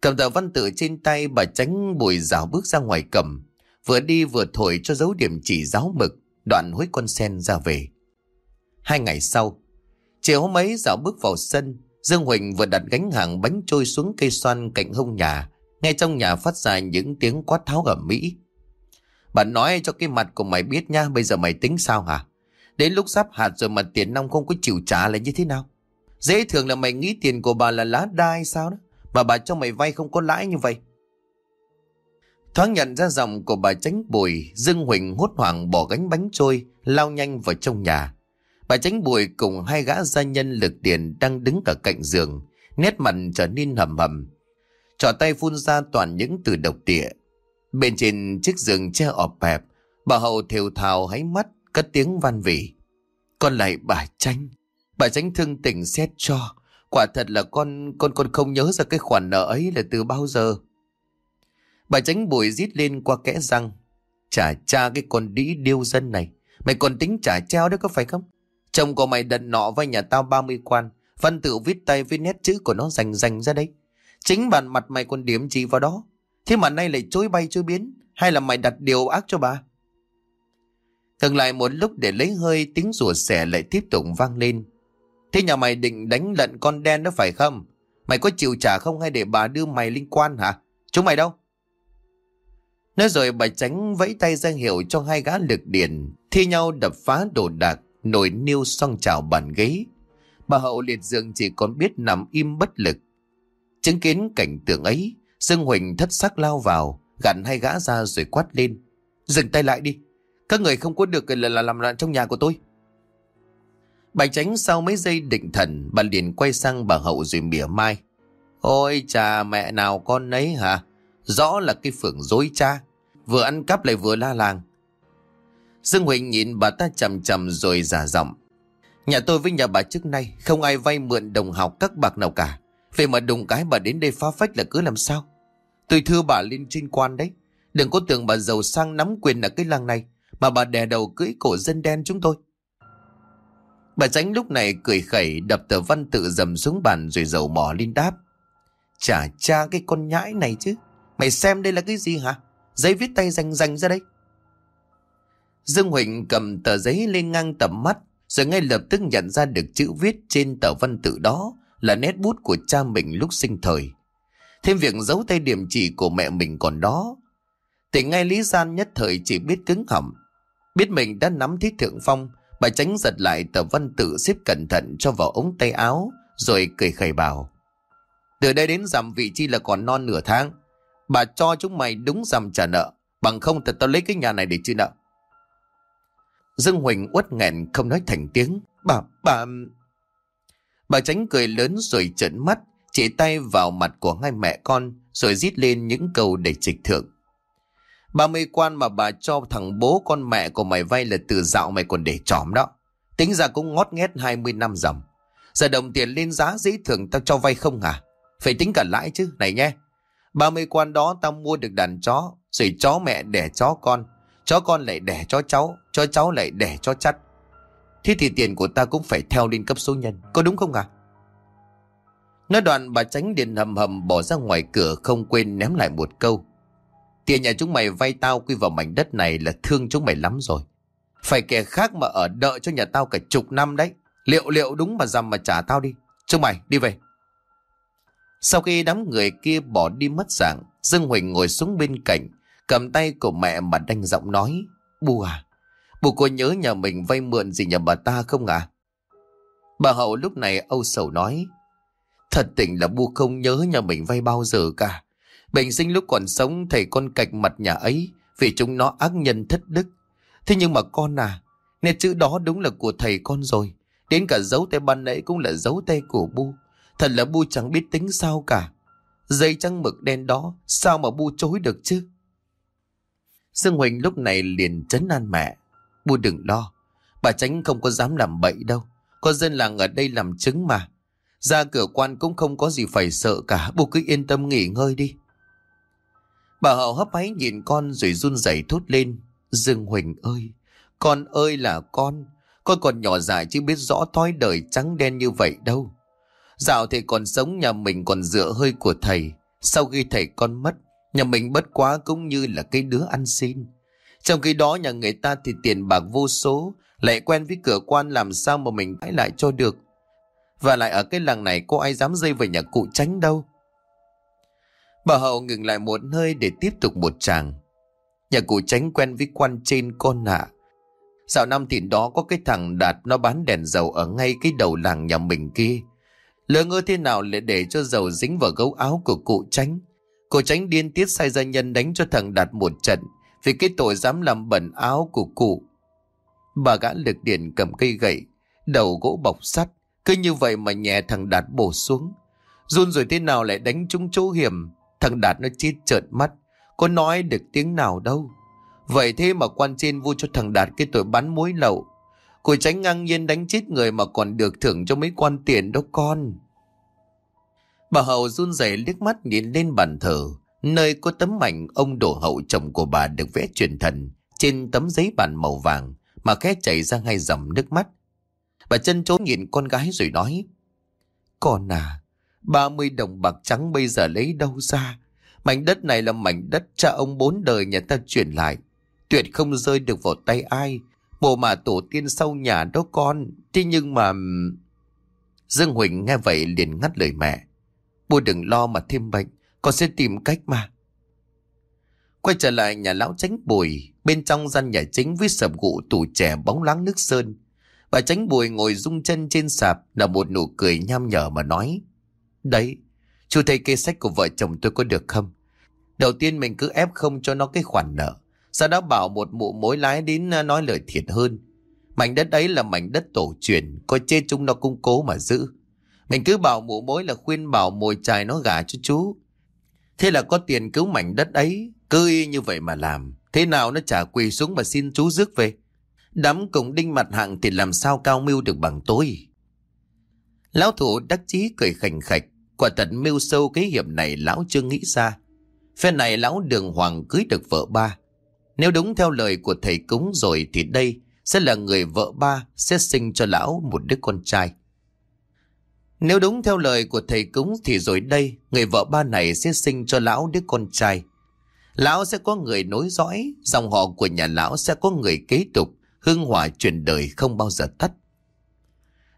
Cầm tờ văn tự trên tay bà tránh bùi rào bước ra ngoài cầm. Vừa đi vừa thổi cho dấu điểm chỉ giáo mực, đoạn hối con sen ra về. Hai ngày sau, chiều hôm ấy dạo bước vào sân, Dương Huỳnh vừa đặt gánh hàng bánh trôi xuống cây xoan cạnh hông nhà. Ngay trong nhà phát ra những tiếng quát tháo ở Mỹ. Bạn nói cho cái mặt của mày biết nha, bây giờ mày tính sao hả? Đến lúc sắp hạt rồi mà tiền nông không có chịu trả là như thế nào? Dễ thường là mày nghĩ tiền của bà là lá đai sao đó. Mà bà cho mày vay không có lãi như vậy. Thoáng nhận ra giọng của bà tránh bùi, Dương Huỳnh hốt hoảng bỏ gánh bánh trôi, lao nhanh vào trong nhà. Bà tránh bùi cùng hai gã gia nhân lực tiền đang đứng ở cạnh giường, nét mặt trở nên hầm hầm. Trỏ tay phun ra toàn những từ độc địa. Bên trên chiếc giường che ọp hẹp, bà hậu thều thào háy mắt, cất tiếng van vỉ. Con lại bà Tranh, bà tránh thương tình xét cho. Quả thật là con con con không nhớ ra cái khoản nợ ấy là từ bao giờ. Bà Tránh bùi rít lên qua kẽ răng. Trả cha cái con đĩ điêu dân này. Mày còn tính trả treo đấy có phải không? Chồng của mày đận nọ vay nhà tao 30 quan. Văn tự viết tay với nét chữ của nó rành rành ra đấy. Chính bản mặt mày còn điểm gì vào đó. Thế mà nay lại chối bay chối biến. Hay là mày đặt điều ác cho bà? Ngừng lại một lúc để lấy hơi tiếng rủa xẻ lại tiếp tục vang lên. Thế nhà mày định đánh lận con đen đó phải không? Mày có chịu trả không hay để bà đưa mày liên quan hả? Chúng mày đâu? Nói rồi bà tránh vẫy tay ra hiệu cho hai gã lực điển thi nhau đập phá đồ đạc, nổi niêu song trào bàn ghế. Bà hậu liệt dường chỉ còn biết nằm im bất lực. Chứng kiến cảnh tượng ấy, Dương Huỳnh thất sắc lao vào, gặn hai gã ra rồi quát lên. Dừng tay lại đi, các người không có được là, là làm loạn trong nhà của tôi. Bà tránh sau mấy giây định thần, bà liền quay sang bà hậu rồi mỉa mai. Ôi cha mẹ nào con nấy hả? Rõ là cái phường dối cha. Vừa ăn cắp lại vừa la làng. Dương Huỳnh nhìn bà ta chầm chầm rồi giả giọng. Nhà tôi với nhà bà trước nay không ai vay mượn đồng học các bạc nào cả. Vậy mà đùng cái bà đến đây phá phách là cứ làm sao? Tôi thưa bà lên trên quan đấy. Đừng có tưởng bà giàu sang nắm quyền ở cái làng này, mà bà đè đầu cưỡi cổ dân đen chúng tôi. Bà tránh lúc này cười khẩy, đập tờ văn tự dầm xuống bàn rồi dầu mỏ lên đáp. Chả cha cái con nhãi này chứ. Mày xem đây là cái gì hả? Giấy viết tay rành rành ra đây. Dương Huỳnh cầm tờ giấy lên ngang tầm mắt rồi ngay lập tức nhận ra được chữ viết trên tờ văn tự đó là nét bút của cha mình lúc sinh thời. Thêm việc giấu tay điểm chỉ của mẹ mình còn đó. Thì ngay Lý Gian nhất thời chỉ biết cứng họng. Biết mình đã nắm thiết thượng phong, bà tránh giật lại tờ văn tự xếp cẩn thận cho vào ống tay áo, rồi cười khẩy bảo. Từ đây đến giảm vị chi là còn non nửa tháng. Bà cho chúng mày đúng giảm trả nợ, bằng không thật tao lấy cái nhà này để chịu nợ. Dương Huỳnh uất nghẹn không nói thành tiếng. Bà, bà... Bà tránh cười lớn rồi trợn mắt, chỉ tay vào mặt của hai mẹ con, rồi rít lên những câu để trịch thượng. Ba mươi quan mà bà cho thằng bố con mẹ của mày vay là từ dạo mày còn để trỏm đó. Tính ra cũng ngót nghét 20 năm dầm. Giờ đồng tiền lên giá dĩ thường tao cho vay không à? Phải tính cả lãi chứ, này nhé. 30 quan đó tao mua được đàn chó, rồi chó mẹ đẻ chó con. Chó con lại đẻ cho cháu, cho cháu lại đẻ cho chắt. Thế thì tiền của ta cũng phải theo lên cấp số nhân, có đúng không à? Nói đoạn bà tránh điện hầm hầm bỏ ra ngoài cửa không quên ném lại một câu. Tiền nhà chúng mày vay tao quy vào mảnh đất này là thương chúng mày lắm rồi. Phải kẻ khác mà ở đợi cho nhà tao cả chục năm đấy. Liệu liệu đúng mà dằm mà trả tao đi. Chúng mày đi về. Sau khi đám người kia bỏ đi mất dạng, Dương Huỳnh ngồi xuống bên cạnh, cầm tay của mẹ mà đanh giọng nói. Bu à, bu có nhớ nhà mình vay mượn gì nhà bà ta không à? Bà Hậu lúc này âu sầu nói. Thật tình là bu không nhớ nhà mình vay bao giờ cả. Bệnh sinh lúc còn sống thầy con cạch mặt nhà ấy vì chúng nó ác nhân thất đức. Thế nhưng mà con à, nét chữ đó đúng là của thầy con rồi. Đến cả dấu tay ban nãy cũng là dấu tay của bu. Thật là bu chẳng biết tính sao cả. Dây trắng mực đen đó, sao mà bu chối được chứ? Dương Huỳnh lúc này liền chấn an mẹ. Bu đừng lo, bà tránh không có dám làm bậy đâu. Có dân làng ở đây làm chứng mà. Ra cửa quan cũng không có gì phải sợ cả, bu cứ yên tâm nghỉ ngơi đi. Bà hậu hấp háy nhìn con rồi run rẩy thốt lên. Dương Huỳnh ơi, con ơi là con, con còn nhỏ dại chứ biết rõ thói đời trắng đen như vậy đâu. Dạo thì còn sống nhà mình còn dựa hơi của thầy. Sau khi thầy con mất, nhà mình bất quá cũng như là cái đứa ăn xin. Trong khi đó nhà người ta thì tiền bạc vô số, lại quen với cửa quan làm sao mà mình cãi lại cho được. Và lại ở cái làng này có ai dám dây về nhà cụ tránh đâu. Bà Hậu ngừng lại một nơi để tiếp tục một chàng. Nhà cụ tránh quen với quan trên con hạ Dạo năm thì đó có cái thằng Đạt nó bán đèn dầu ở ngay cái đầu làng nhà mình kia. Lỡ ngơ thế nào lại để cho dầu dính vào gấu áo của cụ tránh cô tránh điên tiết sai gia nhân đánh cho thằng Đạt một trận vì cái tội dám làm bẩn áo của cụ. Bà gã lực điện cầm cây gậy, đầu gỗ bọc sắt, cứ như vậy mà nhẹ thằng Đạt bổ xuống. Run rồi thế nào lại đánh trúng chỗ hiểm, thằng Đạt nó chết trợn mắt, có nói được tiếng nào đâu. Vậy thế mà quan trên vu cho thằng Đạt cái tội bắn mối lậu, Cô tránh ngang nhiên đánh chết người mà còn được thưởng cho mấy quan tiền đó con. Bà Hậu run rẩy liếc mắt nhìn lên bàn thờ, nơi có tấm ảnh ông đổ hậu chồng của bà được vẽ truyền thần trên tấm giấy bàn màu vàng mà khẽ chảy ra hai dòng nước mắt. Bà chân trốn nhìn con gái rồi nói, Con à, 30 đồng bạc trắng bây giờ lấy đâu ra? Mảnh đất này là mảnh đất cha ông bốn đời nhà ta chuyển lại. Tuyệt không rơi được vào tay ai Bộ mà tổ tiên sau nhà đó con. Thế nhưng mà... Dương Huỳnh nghe vậy liền ngắt lời mẹ. Bố đừng lo mà thêm bệnh. Con sẽ tìm cách mà. Quay trở lại nhà lão tránh bùi. Bên trong gian nhà chính với sập gụ tủ trẻ bóng loáng nước sơn. Bà tránh bùi ngồi rung chân trên sạp là một nụ cười nham nhở mà nói. Đấy, chú thấy kê sách của vợ chồng tôi có được không? Đầu tiên mình cứ ép không cho nó cái khoản nợ. Sau đó bảo một mụ mối lái đến nói lời thiệt hơn. Mảnh đất ấy là mảnh đất tổ truyền, có chê chúng nó cung cố mà giữ. Mình cứ bảo mụ mối là khuyên bảo mồi chài nó gả cho chú. Thế là có tiền cứu mảnh đất ấy, cứ y như vậy mà làm. Thế nào nó trả quỳ xuống mà xin chú rước về. Đám cùng đinh mặt hạng thì làm sao cao mưu được bằng tôi. Lão thủ đắc chí cười khành khạch. Quả thật mưu sâu cái hiểm này lão chưa nghĩ ra. Phe này lão đường hoàng cưới được vợ ba. Nếu đúng theo lời của thầy cúng rồi thì đây sẽ là người vợ ba sẽ sinh cho lão một đứa con trai. Nếu đúng theo lời của thầy cúng thì rồi đây người vợ ba này sẽ sinh cho lão đứa con trai. Lão sẽ có người nối dõi, dòng họ của nhà lão sẽ có người kế tục, hương hỏa truyền đời không bao giờ tắt.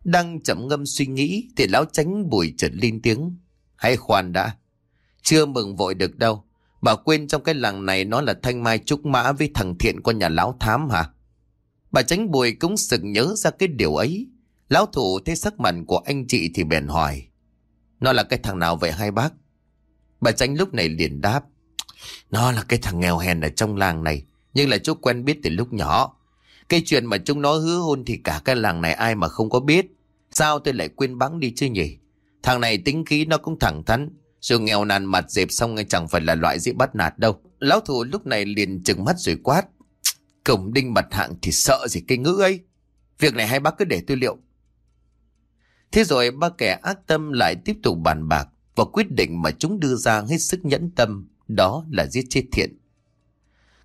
Đang chậm ngâm suy nghĩ thì lão tránh bùi chợt lên tiếng. Hãy khoan đã. Chưa mừng vội được đâu. Bà quên trong cái làng này nó là thanh mai trúc mã với thằng thiện của nhà lão thám hả? Bà tránh bùi cũng sực nhớ ra cái điều ấy. Lão thủ thấy sắc mặt của anh chị thì bèn hỏi. Nó là cái thằng nào vậy hai bác? Bà tránh lúc này liền đáp. Nó là cái thằng nghèo hèn ở trong làng này. Nhưng là chú quen biết từ lúc nhỏ. Cái chuyện mà chúng nó hứa hôn thì cả cái làng này ai mà không có biết. Sao tôi lại quên bắn đi chứ nhỉ? Thằng này tính khí nó cũng thẳng thắn. Dù nghèo nàn mặt dẹp xong chẳng phải là loại dễ bắt nạt đâu. Lão thủ lúc này liền trừng mắt rồi quát. Cổng đinh mặt hạng thì sợ gì cái ngữ ấy. Việc này hai bác cứ để tôi liệu. Thế rồi ba kẻ ác tâm lại tiếp tục bàn bạc và quyết định mà chúng đưa ra hết sức nhẫn tâm, đó là giết chết thiện.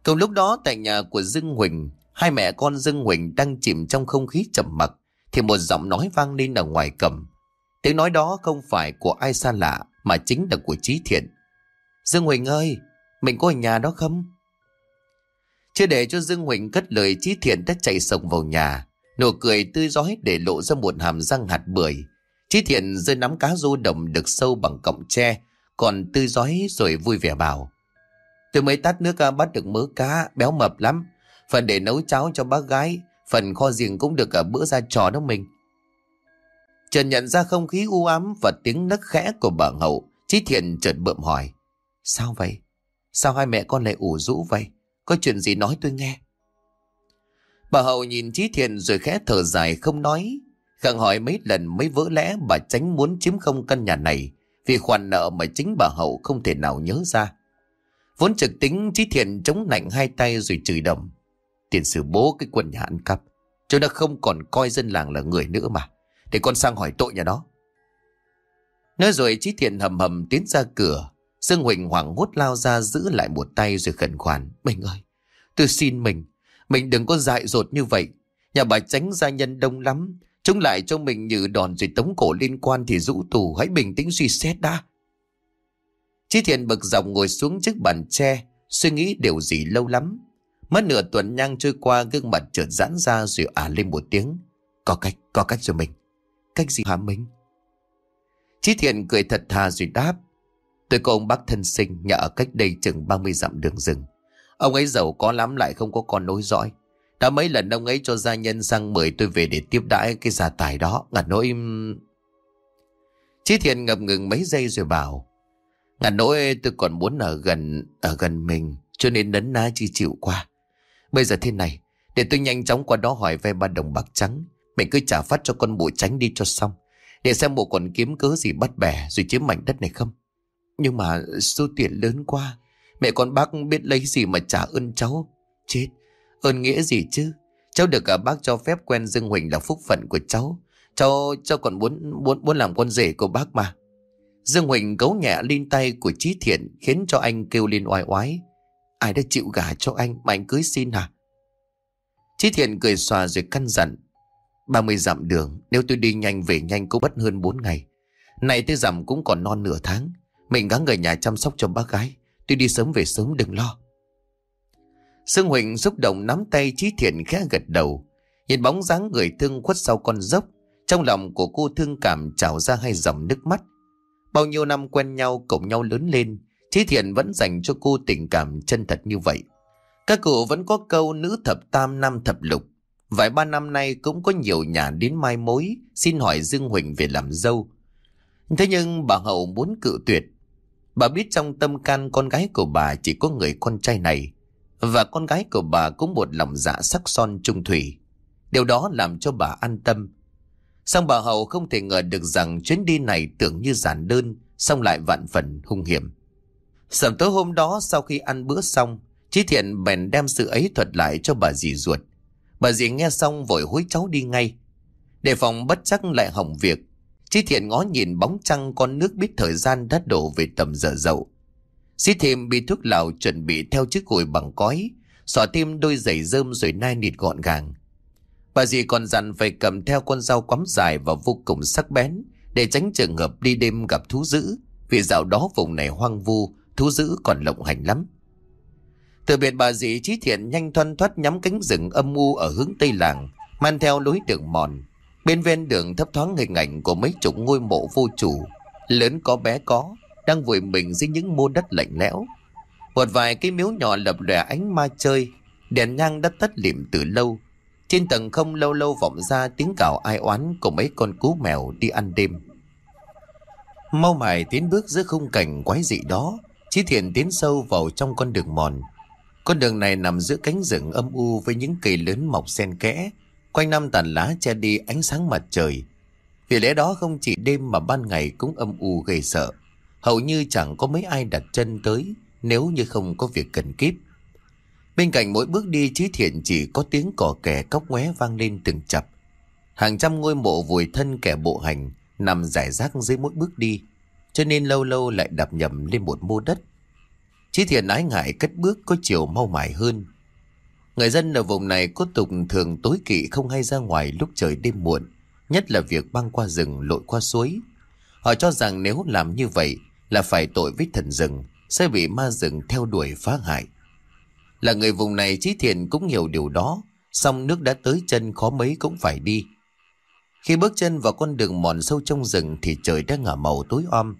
Cùng lúc đó tại nhà của Dương Huỳnh, hai mẹ con Dương Huỳnh đang chìm trong không khí trầm mặc, thì một giọng nói vang lên ở ngoài cầm. Tiếng nói đó không phải của ai xa lạ, mà chính là của Trí Thiện. Dương Huỳnh ơi, mình có ở nhà đó không? Chưa để cho Dương Huỳnh cất lời Trí Thiện đã chạy sông vào nhà, Nụ cười tươi rói để lộ ra một hàm răng hạt bưởi. Chí thiện rơi nắm cá rô đồng được sâu bằng cọng tre, còn tươi rói rồi vui vẻ bảo. Tôi mới tắt nước à, bắt được mớ cá, béo mập lắm. Phần để nấu cháo cho bác gái, phần kho riêng cũng được ở bữa ra trò đó mình. Trần nhận ra không khí u ám và tiếng nấc khẽ của bà Hậu, Chí Thiện chợt bợm hỏi. Sao vậy? Sao hai mẹ con lại ủ rũ vậy? Có chuyện gì nói tôi nghe? Bà Hậu nhìn Trí Thiện rồi khẽ thở dài không nói. Khẳng hỏi mấy lần mới vỡ lẽ bà tránh muốn chiếm không căn nhà này vì khoản nợ mà chính bà Hậu không thể nào nhớ ra. Vốn trực tính Trí Thiện chống nạnh hai tay rồi chửi đầm. Tiền sử bố cái quần nhà ăn cắp. Chúng đã không còn coi dân làng là người nữa mà. Để con sang hỏi tội nhà đó. Nói rồi Trí Thiện hầm hầm tiến ra cửa. Dương Huỳnh hoảng hốt lao ra giữ lại một tay rồi khẩn khoản. Mình ơi, tôi xin mình. Mình đừng có dại dột như vậy. Nhà bà tránh gia nhân đông lắm. Chúng lại cho mình như đòn rồi tống cổ liên quan thì rũ tù. Hãy bình tĩnh suy xét đã. Chí thiện bực dọc ngồi xuống chiếc bàn tre. Suy nghĩ điều gì lâu lắm. Mất nửa tuần nhang trôi qua gương mặt chợt giãn ra rồi ả lên một tiếng. Có cách, có cách rồi mình. Cách gì hả mình? Chí thiện cười thật thà rồi đáp. Tôi có ông bác thân sinh nhà ở cách đây chừng 30 dặm đường rừng. Ông ấy giàu có lắm lại không có con nối dõi. Đã mấy lần ông ấy cho gia nhân sang mời tôi về để tiếp đãi cái gia tài đó. Ngặt nỗi... Chí Thiện ngập ngừng mấy giây rồi bảo. Ngặt nỗi tôi còn muốn ở gần ở gần mình cho nên đấn ná chi chịu qua. Bây giờ thế này, để tôi nhanh chóng qua đó hỏi về ba đồng bạc trắng. Mình cứ trả phát cho con bụi tránh đi cho xong. Để xem bộ còn kiếm cớ gì bắt bẻ rồi chiếm mảnh đất này không. Nhưng mà số tiền lớn quá. Mẹ con bác biết lấy gì mà trả ơn cháu. Chết, ơn nghĩa gì chứ? Cháu được cả bác cho phép quen Dương Huỳnh là phúc phận của cháu. Cháu, cháu còn muốn muốn muốn làm con rể của bác mà. Dương Huỳnh gấu nhẹ lên tay của Trí Thiện khiến cho anh kêu lên oai oái. Ai đã chịu gả cho anh mà anh cưới xin hả? Trí Thiện cười xòa rồi căn dặn. 30 dặm đường, nếu tôi đi nhanh về nhanh cũng bất hơn 4 ngày. Này tôi dặm cũng còn non nửa tháng. Mình gắng người nhà chăm sóc cho bác gái. Tôi đi sớm về sớm, đừng lo. Sương Huỳnh xúc động nắm tay Trí Thiện khẽ gật đầu. Nhìn bóng dáng người thương khuất sau con dốc. Trong lòng của cô thương cảm trào ra hai dòng nước mắt. Bao nhiêu năm quen nhau, cùng nhau lớn lên. Trí Thiện vẫn dành cho cô tình cảm chân thật như vậy. Các cụ vẫn có câu, nữ thập tam năm thập lục. Vài ba năm nay cũng có nhiều nhà đến mai mối, xin hỏi Dương Huỳnh về làm dâu. Thế nhưng bà Hậu muốn cự tuyệt Bà biết trong tâm can con gái của bà chỉ có người con trai này. Và con gái của bà cũng một lòng dạ sắc son trung thủy. Điều đó làm cho bà an tâm. Xong bà Hậu không thể ngờ được rằng chuyến đi này tưởng như giản đơn, xong lại vạn phần hung hiểm. Sầm tối hôm đó sau khi ăn bữa xong, Chí Thiện bèn đem sự ấy thuật lại cho bà dì ruột. Bà dì nghe xong vội hối cháu đi ngay. Để phòng bất chắc lại hỏng việc, Chí Thiện ngó nhìn bóng trăng con nước biết thời gian đã đổ về tầm giờ dậu. Xí thêm bị thuốc lào chuẩn bị theo chiếc gùi bằng cói, xỏ tim đôi giày rơm rồi nai nịt gọn gàng. Bà dì còn dặn phải cầm theo con dao quắm dài và vô cùng sắc bén để tránh trường hợp đi đêm gặp thú dữ, vì dạo đó vùng này hoang vu, thú dữ còn lộng hành lắm. Từ biệt bà dì trí thiện nhanh thoăn thoát nhắm cánh rừng âm u ở hướng tây làng, mang theo lối đường mòn. Bên ven đường thấp thoáng hình ảnh của mấy chục ngôi mộ vô chủ, lớn có bé có, đang vùi mình dưới những mô đất lạnh lẽo. Một vài cái miếu nhỏ lập lòe ánh ma chơi, đèn nhang đã tắt lịm từ lâu. Trên tầng không lâu lâu vọng ra tiếng cào ai oán của mấy con cú mèo đi ăn đêm. Mau mải tiến bước giữa khung cảnh quái dị đó, Chí Thiện tiến sâu vào trong con đường mòn. Con đường này nằm giữa cánh rừng âm u với những cây lớn mọc xen kẽ, quanh năm tàn lá che đi ánh sáng mặt trời. Vì lẽ đó không chỉ đêm mà ban ngày cũng âm u gây sợ. Hầu như chẳng có mấy ai đặt chân tới nếu như không có việc cần kíp. Bên cạnh mỗi bước đi trí Thiện chỉ có tiếng cỏ kẻ cóc ngoé vang lên từng chập. Hàng trăm ngôi mộ vùi thân kẻ bộ hành nằm rải rác dưới mỗi bước đi, cho nên lâu lâu lại đạp nhầm lên một mô đất. Chí Thiện ái ngại cất bước có chiều mau mải hơn. Người dân ở vùng này có tục thường tối kỵ không hay ra ngoài lúc trời đêm muộn, nhất là việc băng qua rừng lội qua suối. Họ cho rằng nếu làm như vậy là phải tội với thần rừng, sẽ bị ma rừng theo đuổi phá hại. Là người vùng này trí Thiện cũng hiểu điều đó, song nước đã tới chân khó mấy cũng phải đi. Khi bước chân vào con đường mòn sâu trong rừng thì trời đã ngả màu tối om.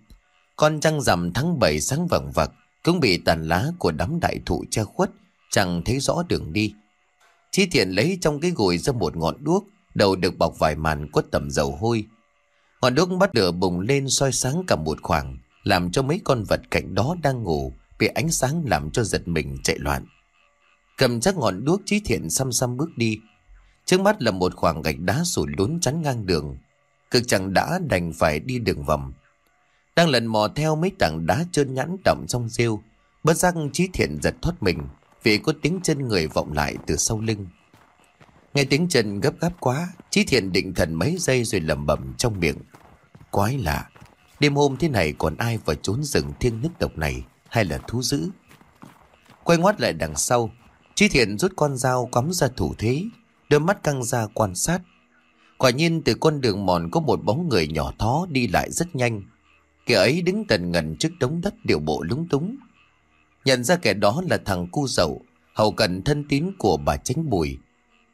Con trăng rằm tháng 7 sáng vẳng vặc cũng bị tàn lá của đám đại thụ che khuất, chẳng thấy rõ đường đi. Chí thiện lấy trong cái gùi ra một ngọn đuốc, đầu được bọc vài màn quất tầm dầu hôi. Ngọn đuốc bắt lửa bùng lên soi sáng cả một khoảng, làm cho mấy con vật cạnh đó đang ngủ, bị ánh sáng làm cho giật mình chạy loạn. Cầm chắc ngọn đuốc chí thiện xăm xăm bước đi, Trước mắt là một khoảng gạch đá sủi lún chắn ngang đường. Cực chẳng đã đành phải đi đường vòng. Đang lần mò theo mấy tảng đá trơn nhẵn đậm trong rêu. Bất giác trí thiện giật thoát mình vì có tiếng chân người vọng lại từ sau lưng. Nghe tiếng chân gấp gáp quá, trí thiện định thần mấy giây rồi lẩm bẩm trong miệng. Quái lạ, đêm hôm thế này còn ai vào trốn rừng thiêng nước độc này hay là thú dữ? Quay ngoắt lại đằng sau, trí thiện rút con dao cắm ra thủ thế, đôi mắt căng ra quan sát. Quả nhiên từ con đường mòn có một bóng người nhỏ thó đi lại rất nhanh. Kẻ ấy đứng tần ngần trước đống đất điều bộ lúng túng. Nhận ra kẻ đó là thằng cu dậu, hậu cần thân tín của bà tránh bùi.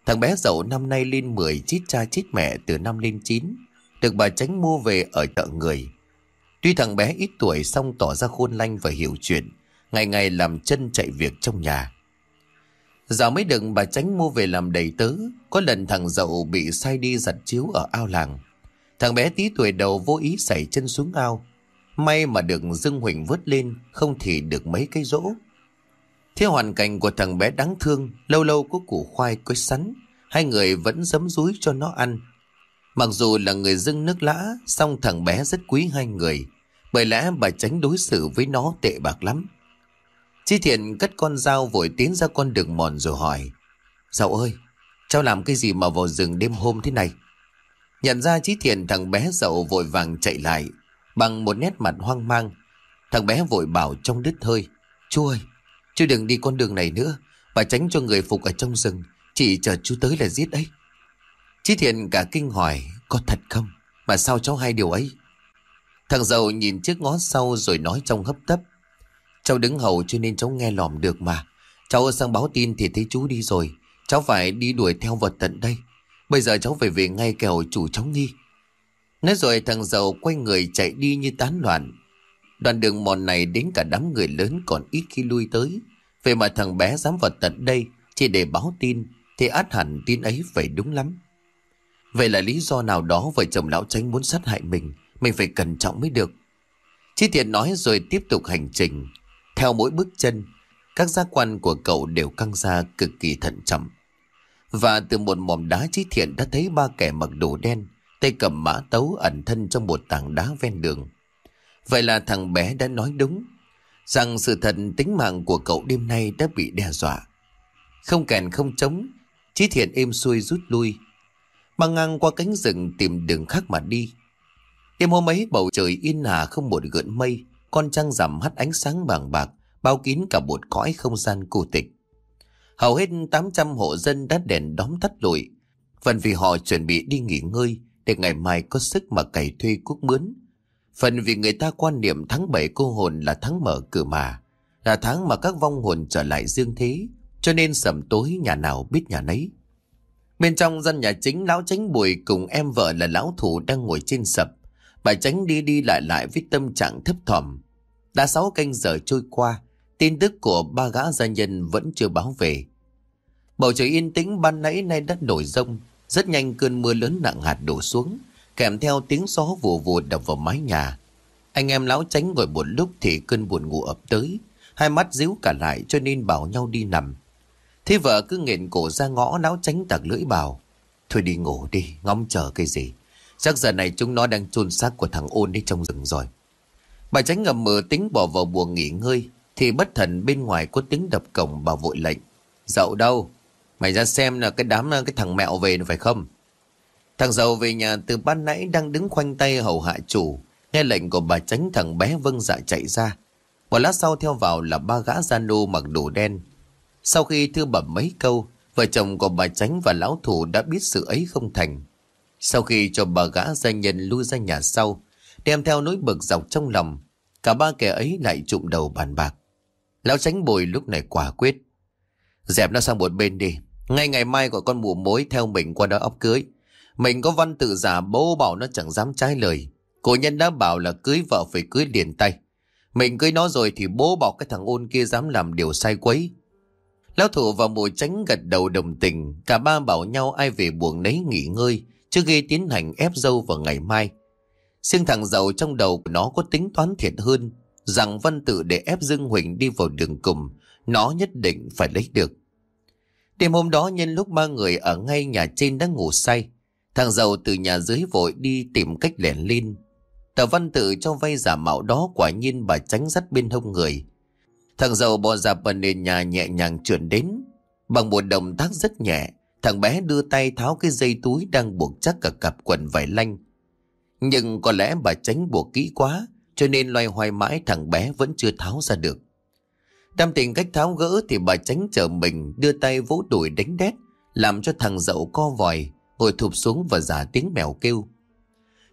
Thằng bé dậu năm nay lên 10 chít cha chít mẹ từ năm lên 9, được bà tránh mua về ở chợ người. Tuy thằng bé ít tuổi xong tỏ ra khôn lanh và hiểu chuyện, ngày ngày làm chân chạy việc trong nhà. Dạo mới đừng bà tránh mua về làm đầy tớ Có lần thằng dậu bị sai đi giặt chiếu ở ao làng Thằng bé tí tuổi đầu vô ý xảy chân xuống ao May mà được Dương Huỳnh vớt lên Không thì được mấy cây rỗ. Theo hoàn cảnh của thằng bé đáng thương Lâu lâu có củ khoai có sắn. Hai người vẫn giấm rúi cho nó ăn. Mặc dù là người dưng nước lã song thằng bé rất quý hai người. Bởi lẽ bà tránh đối xử với nó tệ bạc lắm. Chi thiện cất con dao vội tiến ra con đường mòn rồi hỏi. Dạo ơi, cháu làm cái gì mà vào rừng đêm hôm thế này? Nhận ra Chí Thiện thằng bé dậu vội vàng chạy lại, bằng một nét mặt hoang mang. Thằng bé vội bảo trong đứt hơi. Chú ơi, chú đừng đi con đường này nữa, bà tránh cho người phục ở trong rừng, chỉ chờ chú tới là giết ấy. Chí Thiện cả kinh hỏi, có thật không? Mà sao cháu hay điều ấy? Thằng giàu nhìn trước ngó sau rồi nói trong hấp tấp. Cháu đứng hầu cho nên cháu nghe lỏm được mà. Cháu sang báo tin thì thấy chú đi rồi. Cháu phải đi đuổi theo vật tận đây. Bây giờ cháu phải về ngay kẻo chủ cháu nghi. Nói rồi thằng giàu quay người chạy đi như tán loạn. Đoạn đường mòn này đến cả đám người lớn còn ít khi lui tới. Về mà thằng bé dám vào tận đây chỉ để báo tin thì át hẳn tin ấy phải đúng lắm. Vậy là lý do nào đó vợ chồng lão tránh muốn sát hại mình. Mình phải cẩn trọng mới được. Chi tiện nói rồi tiếp tục hành trình. Theo mỗi bước chân, các giác quan của cậu đều căng ra cực kỳ thận trọng. Và từ một mỏm đá trí thiện đã thấy ba kẻ mặc đồ đen, tay cầm mã tấu ẩn thân trong một tảng đá ven đường. Vậy là thằng bé đã nói đúng. rằng sự thật tính mạng của cậu đêm nay đã bị đe dọa. Không kèn không chống, Chí Thiện êm xuôi rút lui. Băng ngang qua cánh rừng tìm đường khác mà đi. Đêm hôm ấy bầu trời yên hà không một gợn mây, con trăng rằm hắt ánh sáng bàng bạc, bao kín cả một cõi không gian cô tịch. Hầu hết 800 hộ dân đã đèn đóm tắt lụi, phần vì họ chuẩn bị đi nghỉ ngơi để ngày mai có sức mà cày thuê cuốc mướn. Phần vì người ta quan niệm tháng 7 cô hồn là tháng mở cửa mà, là tháng mà các vong hồn trở lại dương thế, cho nên sầm tối nhà nào biết nhà nấy. Bên trong dân nhà chính lão tránh bùi cùng em vợ là lão thủ đang ngồi trên sập. Bà tránh đi đi lại lại với tâm trạng thấp thỏm. Đã sáu canh giờ trôi qua, tin tức của ba gã gia nhân vẫn chưa báo về. Bầu trời yên tĩnh ban nãy nay đất nổi rông, rất nhanh cơn mưa lớn nặng hạt đổ xuống, kèm theo tiếng gió vù vù đập vào mái nhà. Anh em lão tránh ngồi một lúc thì cơn buồn ngủ ập tới, hai mắt díu cả lại cho nên bảo nhau đi nằm. Thế vợ cứ nghẹn cổ ra ngõ lão tránh tạc lưỡi bảo. Thôi đi ngủ đi, ngóng chờ cái gì. Chắc giờ này chúng nó đang chôn xác của thằng ôn đi trong rừng rồi. Bà tránh ngầm mờ tính bỏ vào buồng nghỉ ngơi, thì bất thần bên ngoài có tiếng đập cổng bà vội lệnh. Dậu đâu? Mày ra xem là cái đám cái thằng mẹo về phải không? Thằng giàu về nhà từ ban nãy đang đứng khoanh tay hầu hạ chủ. Nghe lệnh của bà tránh thằng bé vâng dạ chạy ra. Một lát sau theo vào là ba gã gian nô mặc đồ đen. Sau khi thư bẩm mấy câu, vợ chồng của bà tránh và lão thủ đã biết sự ấy không thành. Sau khi cho bà gã gia nhân lui ra nhà sau, đem theo nỗi bực dọc trong lòng, cả ba kẻ ấy lại trụng đầu bàn bạc. Lão tránh bồi lúc này quả quyết. Dẹp nó sang một bên đi, ngay ngày mai gọi con mụ mối theo mình qua đó ốc cưới. Mình có văn tự giả bố bảo nó chẳng dám trái lời. Cổ nhân đã bảo là cưới vợ phải cưới liền tay. Mình cưới nó rồi thì bố bảo cái thằng ôn kia dám làm điều sai quấy. Lão thủ và mùi tránh gật đầu đồng tình. Cả ba bảo nhau ai về buồng nấy nghỉ ngơi trước khi tiến hành ép dâu vào ngày mai. Riêng thằng giàu trong đầu của nó có tính toán thiệt hơn, rằng văn tự để ép Dương Huỳnh đi vào đường cùng, nó nhất định phải lấy được. Đêm hôm đó nhân lúc ba người ở ngay nhà trên đang ngủ say, thằng giàu từ nhà dưới vội đi tìm cách lẻn lên. Tờ văn tự cho vay giả mạo đó quả nhiên bà tránh dắt bên hông người. Thằng giàu bò dạp vào nền nhà nhẹ nhàng chuyển đến. Bằng một động tác rất nhẹ, thằng bé đưa tay tháo cái dây túi đang buộc chắc cả cặp quần vải lanh. Nhưng có lẽ bà tránh buộc kỹ quá, cho nên loay hoay mãi thằng bé vẫn chưa tháo ra được. Đang tìm cách tháo gỡ thì bà tránh chờ mình đưa tay vỗ đùi đánh đét, làm cho thằng dậu co vòi, ngồi thụp xuống và giả tiếng mèo kêu.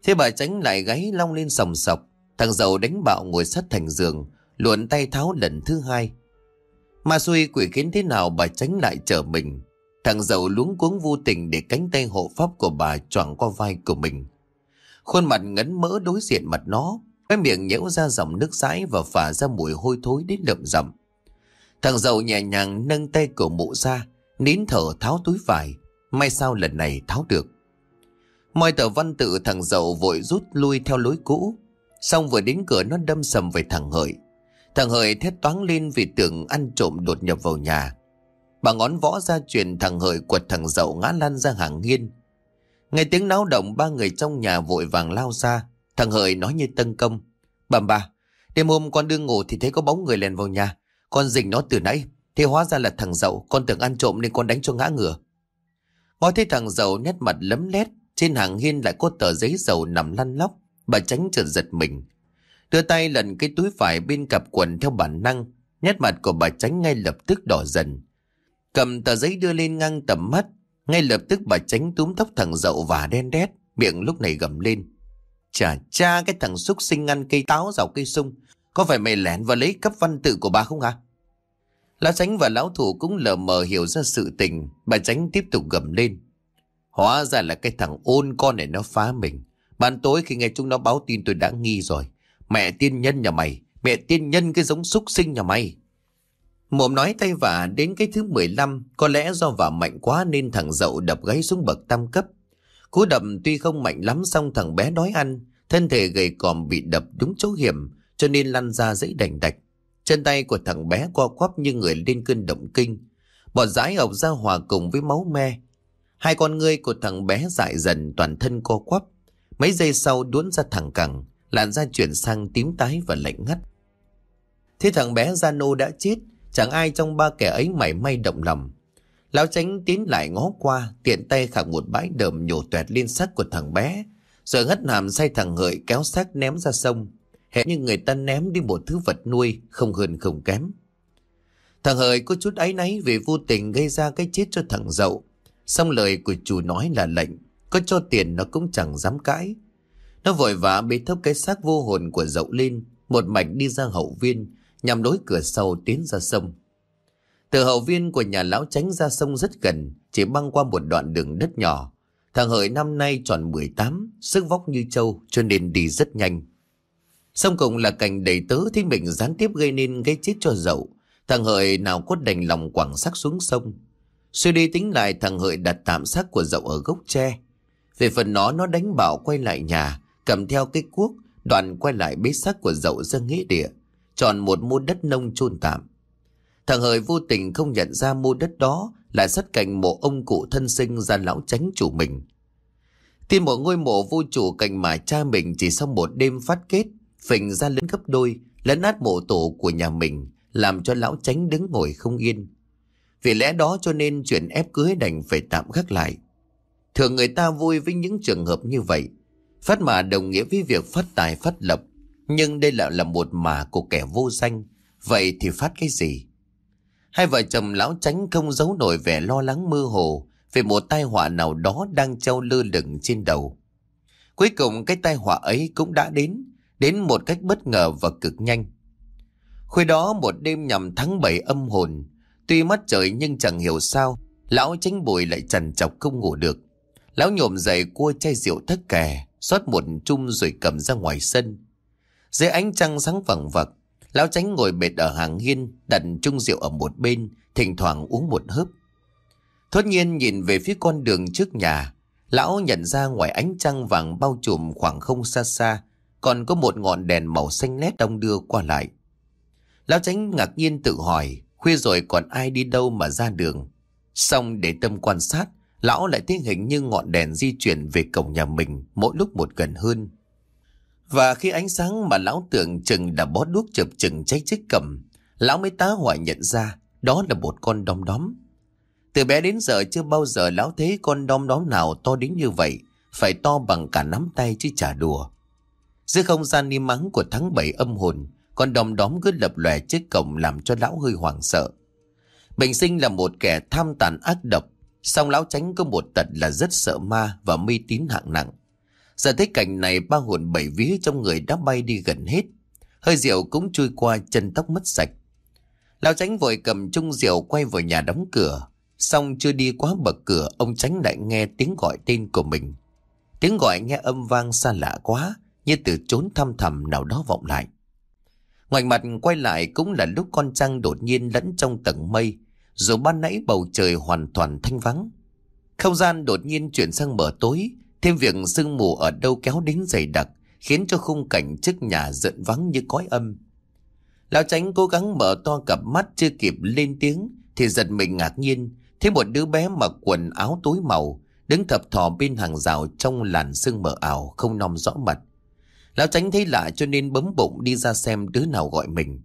Thế bà tránh lại gáy long lên sòng sọc, thằng dậu đánh bạo ngồi sát thành giường, luồn tay tháo lần thứ hai. Mà xui quỷ khiến thế nào bà tránh lại chờ mình. Thằng dậu luống cuống vô tình để cánh tay hộ pháp của bà choàng qua vai của mình. Khuôn mặt ngấn mỡ đối diện mặt nó, cái miệng nhễu ra dòng nước rãi và phả ra mùi hôi thối đến lợm rậm. Thằng giàu nhẹ nhàng nâng tay của mụ ra, nín thở tháo túi vải. May sao lần này tháo được. Mọi tờ văn tự thằng giàu vội rút lui theo lối cũ. Xong vừa đến cửa nó đâm sầm về thằng Hợi. Thằng Hợi thét toáng lên vì tưởng ăn trộm đột nhập vào nhà. Bà ngón võ ra truyền thằng Hợi quật thằng dậu ngã lan ra hàng nghiên. Nghe tiếng náo động ba người trong nhà vội vàng lao ra. Thằng Hợi nói như tân công. Bẩm bà, đêm hôm con đưa ngủ thì thấy có bóng người lèn vào nhà. Con rình nó từ nãy, Thế hóa ra là thằng dậu, Con tưởng ăn trộm nên con đánh cho ngã ngửa. Ngó thấy thằng dậu nét mặt lấm lét, Trên hàng hiên lại có tờ giấy dầu nằm lăn lóc, Bà tránh trượt giật mình. Đưa tay lần cái túi phải bên cặp quần theo bản năng, Nét mặt của bà tránh ngay lập tức đỏ dần. Cầm tờ giấy đưa lên ngang tầm mắt, Ngay lập tức bà tránh túm tóc thằng dậu và đen đét, Miệng lúc này gầm lên. Chà cha, cái thằng xúc sinh ăn cây táo rào cây sung có phải mày lẻn vào lấy cấp văn tự của bà không hả? Lão Tránh và lão thủ cũng lờ mờ hiểu ra sự tình. Bà Tránh tiếp tục gầm lên. Hóa ra là cái thằng ôn con này nó phá mình. Ban tối khi nghe chúng nó báo tin tôi đã nghi rồi. Mẹ tiên nhân nhà mày. Mẹ tiên nhân cái giống súc sinh nhà mày. Mồm nói tay vả đến cái thứ 15 Có lẽ do vả mạnh quá nên thằng dậu đập gáy xuống bậc tam cấp Cú đập tuy không mạnh lắm xong thằng bé đói ăn, Thân thể gầy còm bị đập đúng chỗ hiểm cho nên lăn ra dãy đành đạch. Chân tay của thằng bé co quắp như người lên cơn động kinh. Bọt rãi ọc ra hòa cùng với máu me. Hai con ngươi của thằng bé dại dần toàn thân co quắp. Mấy giây sau đuốn ra thẳng cẳng, làn da chuyển sang tím tái và lạnh ngắt. Thế thằng bé Gia Nô đã chết, chẳng ai trong ba kẻ ấy mảy may động lòng. Lão tránh tiến lại ngó qua, tiện tay khạc một bãi đờm nhổ tuẹt lên xác của thằng bé, rồi hất hàm say thằng Hợi kéo xác ném ra sông. Hẹn như người ta ném đi một thứ vật nuôi, không hơn không kém. Thằng Hợi có chút áy náy vì vô tình gây ra cái chết cho thằng dậu. Xong lời của chủ nói là lệnh, có cho tiền nó cũng chẳng dám cãi. Nó vội vã bế thốc cái xác vô hồn của dậu lên, một mạch đi ra hậu viên, nhằm đối cửa sau tiến ra sông. Từ hậu viên của nhà lão tránh ra sông rất gần, chỉ băng qua một đoạn đường đất nhỏ. Thằng Hợi năm nay tròn 18, sức vóc như trâu cho nên đi rất nhanh. Xong cùng là cảnh đầy tớ thì mình gián tiếp gây nên cái chết cho dậu. Thằng Hợi nào có đành lòng quẳng xác xuống sông. Suy đi tính lại thằng Hợi đặt tạm xác của dậu ở gốc tre. Về phần nó nó đánh bảo quay lại nhà, cầm theo cái cuốc, đoạn quay lại bế xác của dậu ra nghĩa địa, chọn một mô đất nông chôn tạm. Thằng Hợi vô tình không nhận ra mô đất đó là sát cạnh mộ ông cụ thân sinh ra lão tránh chủ mình. Tin một ngôi mộ vô chủ cạnh mà cha mình chỉ sau một đêm phát kết, phình ra lớn gấp đôi, lấn át mộ tổ của nhà mình, làm cho lão tránh đứng ngồi không yên. Vì lẽ đó cho nên chuyện ép cưới đành phải tạm gác lại. Thường người ta vui với những trường hợp như vậy. Phát mà đồng nghĩa với việc phát tài phát lập. Nhưng đây lại là một mà của kẻ vô danh. Vậy thì phát cái gì? Hai vợ chồng lão tránh không giấu nổi vẻ lo lắng mơ hồ về một tai họa nào đó đang treo lơ lửng trên đầu. Cuối cùng cái tai họa ấy cũng đã đến, đến một cách bất ngờ và cực nhanh. Khuya đó một đêm nhằm tháng 7 âm hồn, tuy mắt trời nhưng chẳng hiểu sao, lão tránh bùi lại trần chọc không ngủ được. Lão nhổm dậy cua chai rượu thất kè, xót một chung rồi cầm ra ngoài sân. Dưới ánh trăng sáng vẳng vặc, lão tránh ngồi bệt ở hàng hiên, đặt chung rượu ở một bên, thỉnh thoảng uống một hớp. Thốt nhiên nhìn về phía con đường trước nhà, lão nhận ra ngoài ánh trăng vàng bao trùm khoảng không xa xa, còn có một ngọn đèn màu xanh nét đông đưa qua lại. Lão tránh ngạc nhiên tự hỏi, khuya rồi còn ai đi đâu mà ra đường. Xong để tâm quan sát, lão lại thấy hình như ngọn đèn di chuyển về cổng nhà mình mỗi lúc một gần hơn. Và khi ánh sáng mà lão tưởng chừng đã bó đuốc chập chừng cháy chiếc cầm, lão mới tá hỏa nhận ra đó là một con đom đóm. Từ bé đến giờ chưa bao giờ lão thấy con đom đóm nào to đến như vậy, phải to bằng cả nắm tay chứ chả đùa. Giữa không gian im mắng của tháng 7 âm hồn, con đom đóm cứ lập lòe trước cổng làm cho lão hơi hoảng sợ. Bình sinh là một kẻ tham tàn ác độc, song lão tránh có một tật là rất sợ ma và mê tín hạng nặng. Giờ thấy cảnh này ba hồn bảy vía trong người đã bay đi gần hết. Hơi rượu cũng trôi qua chân tóc mất sạch. Lão tránh vội cầm chung rượu quay vào nhà đóng cửa. Xong chưa đi quá bậc cửa ông tránh lại nghe tiếng gọi tên của mình. Tiếng gọi nghe âm vang xa lạ quá như từ trốn thăm thầm nào đó vọng lại. Ngoài mặt quay lại cũng là lúc con trăng đột nhiên lẫn trong tầng mây, dù ban nãy bầu trời hoàn toàn thanh vắng. Không gian đột nhiên chuyển sang mở tối, thêm việc sương mù ở đâu kéo đến dày đặc, khiến cho khung cảnh trước nhà giận vắng như cõi âm. Lão tránh cố gắng mở to cặp mắt chưa kịp lên tiếng, thì giật mình ngạc nhiên, thấy một đứa bé mặc quần áo tối màu, đứng thập thò bên hàng rào trong làn sương mờ ảo không nom rõ mặt. Lão tránh thấy lạ cho nên bấm bụng đi ra xem đứa nào gọi mình.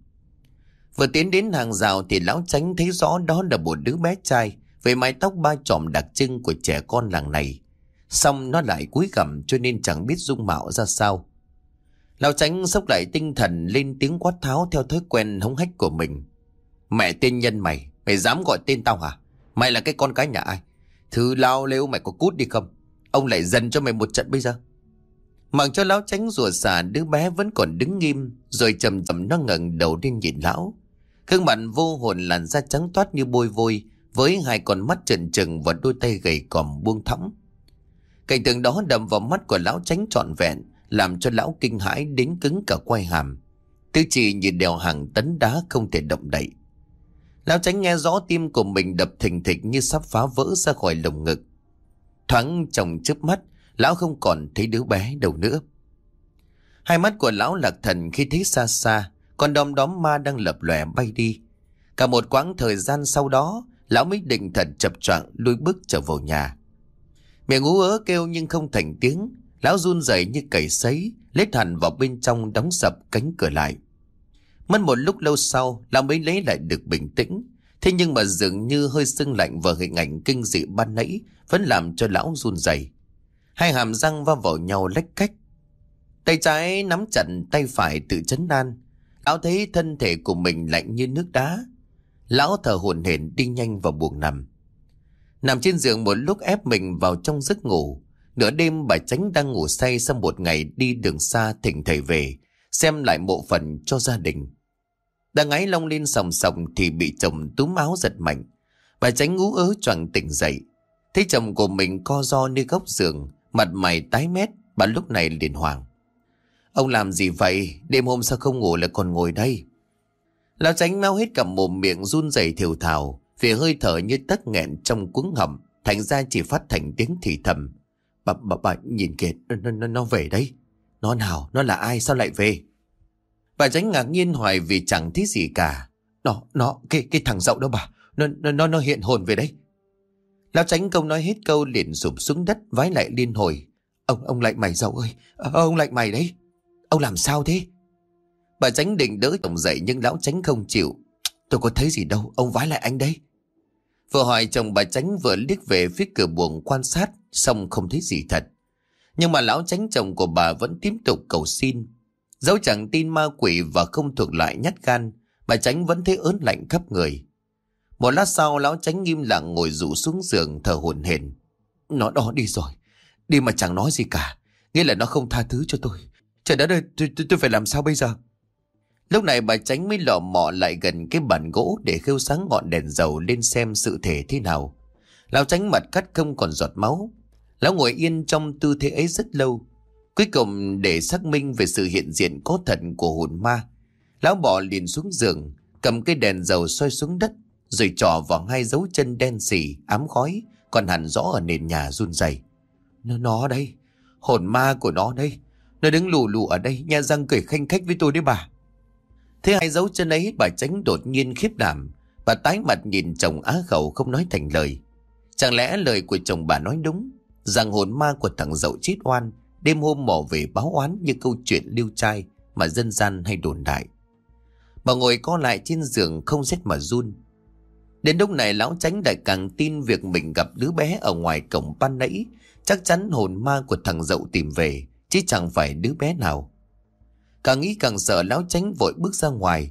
Vừa tiến đến hàng rào thì lão tránh thấy rõ đó là một đứa bé trai với mái tóc ba trọm đặc trưng của trẻ con làng này. Xong nó lại cúi gằm cho nên chẳng biết dung mạo ra sao. Lão tránh sốc lại tinh thần lên tiếng quát tháo theo thói quen hống hách của mình. Mẹ tên nhân mày, mày dám gọi tên tao hả? Mày là cái con cái nhà ai? Thứ lao lêu mày có cút đi không? Ông lại dần cho mày một trận bây giờ. Mặc cho lão tránh rùa xả đứa bé vẫn còn đứng nghiêm Rồi chầm chầm nó ngẩng đầu lên nhìn lão. Khương mặt vô hồn làn da trắng toát như bôi vôi, Với hai con mắt trần trừng và đôi tay gầy còm buông thõng. Cảnh tượng đó đầm vào mắt của lão tránh trọn vẹn, Làm cho lão kinh hãi đến cứng cả quay hàm. Tư chỉ nhìn đèo hàng tấn đá không thể động đậy. Lão tránh nghe rõ tim của mình đập thình thịch như sắp phá vỡ ra khỏi lồng ngực. Thoáng trong chớp mắt Lão không còn thấy đứa bé đâu nữa Hai mắt của lão lạc thần khi thấy xa xa Con đom đóm ma đang lập lòe bay đi Cả một quãng thời gian sau đó Lão mới định thần chập choạng lùi bước trở vào nhà Miệng ú ớ kêu nhưng không thành tiếng Lão run rẩy như cầy sấy Lết hẳn vào bên trong đóng sập cánh cửa lại Mất một lúc lâu sau, lão mới lấy lại được bình tĩnh. Thế nhưng mà dường như hơi sưng lạnh và hình ảnh kinh dị ban nãy vẫn làm cho lão run rẩy. Hai hàm răng va vào nhau lách cách. Tay trái nắm chặt tay phải tự chấn an. Lão thấy thân thể của mình lạnh như nước đá. Lão thở hổn hển đi nhanh vào buồng nằm. Nằm trên giường một lúc ép mình vào trong giấc ngủ. Nửa đêm bà tránh đang ngủ say sau một ngày đi đường xa thỉnh thầy về, xem lại mộ phần cho gia đình. Đang ngáy long lên sòng sòng thì bị chồng túm áo giật mạnh. Bà tránh ngú ớ choàng tỉnh dậy. Thấy chồng của mình co do nơi góc giường, mặt mày tái mét, bà lúc này liền hoàng. Ông làm gì vậy? Đêm hôm sao không ngủ lại còn ngồi đây? Lão tránh mau hết cả mồm miệng run rẩy thiểu thảo, vì hơi thở như tất nghẹn trong cuống hầm, thành ra chỉ phát thành tiếng thì thầm. Bà, bà, bà nhìn kìa, nó, nó, nó về đây. Nó nào, nó là ai, sao lại về? Bà tránh ngạc nhiên hoài vì chẳng thấy gì cả. Nó, nó, cái, cái thằng dậu đó bà, nó, nó, nó hiện hồn về đây. Lão tránh công nói hết câu liền sụp xuống đất vái lại liên hồi. Ông, ông lại mày giàu ơi, ờ, ông lại mày đấy. Ông làm sao thế? Bà tránh định đỡ chồng dậy nhưng lão tránh không chịu. Tôi có thấy gì đâu, ông vái lại anh đấy. Vừa hỏi chồng bà tránh vừa liếc về phía cửa buồng quan sát, xong không thấy gì thật. Nhưng mà lão tránh chồng của bà vẫn tiếp tục cầu xin. Dẫu chẳng tin ma quỷ và không thuộc lại nhát gan, bà tránh vẫn thấy ớn lạnh khắp người. Một lát sau lão tránh nghiêm lặng ngồi rụ xuống giường thở hổn hển. Nó đó đi rồi, đi mà chẳng nói gì cả, nghĩa là nó không tha thứ cho tôi. Trời đất ơi, tôi, tôi, tôi phải làm sao bây giờ? Lúc này bà tránh mới lọ mọ lại gần cái bàn gỗ để khêu sáng ngọn đèn dầu lên xem sự thể thế nào. Lão tránh mặt cắt không còn giọt máu. Lão ngồi yên trong tư thế ấy rất lâu. Cuối cùng để xác minh về sự hiện diện có thật của hồn ma. Lão bỏ liền xuống giường, cầm cái đèn dầu soi xuống đất, rồi trỏ vào hai dấu chân đen xỉ, ám khói, còn hẳn rõ ở nền nhà run rẩy. Nó, nó đây, hồn ma của nó đây. Nó đứng lù lù ở đây, nha răng cười khanh khách với tôi đấy bà. Thế hai dấu chân ấy bà tránh đột nhiên khiếp đảm. Bà tái mặt nhìn chồng á khẩu không nói thành lời. Chẳng lẽ lời của chồng bà nói đúng, rằng hồn ma của thằng dậu chết oan, đêm hôm mò về báo oán như câu chuyện lưu trai mà dân gian hay đồn đại. Bà ngồi co lại trên giường không rét mà run. Đến lúc này lão tránh lại càng tin việc mình gặp đứa bé ở ngoài cổng ban nãy, chắc chắn hồn ma của thằng dậu tìm về, chứ chẳng phải đứa bé nào. Càng nghĩ càng sợ lão tránh vội bước ra ngoài.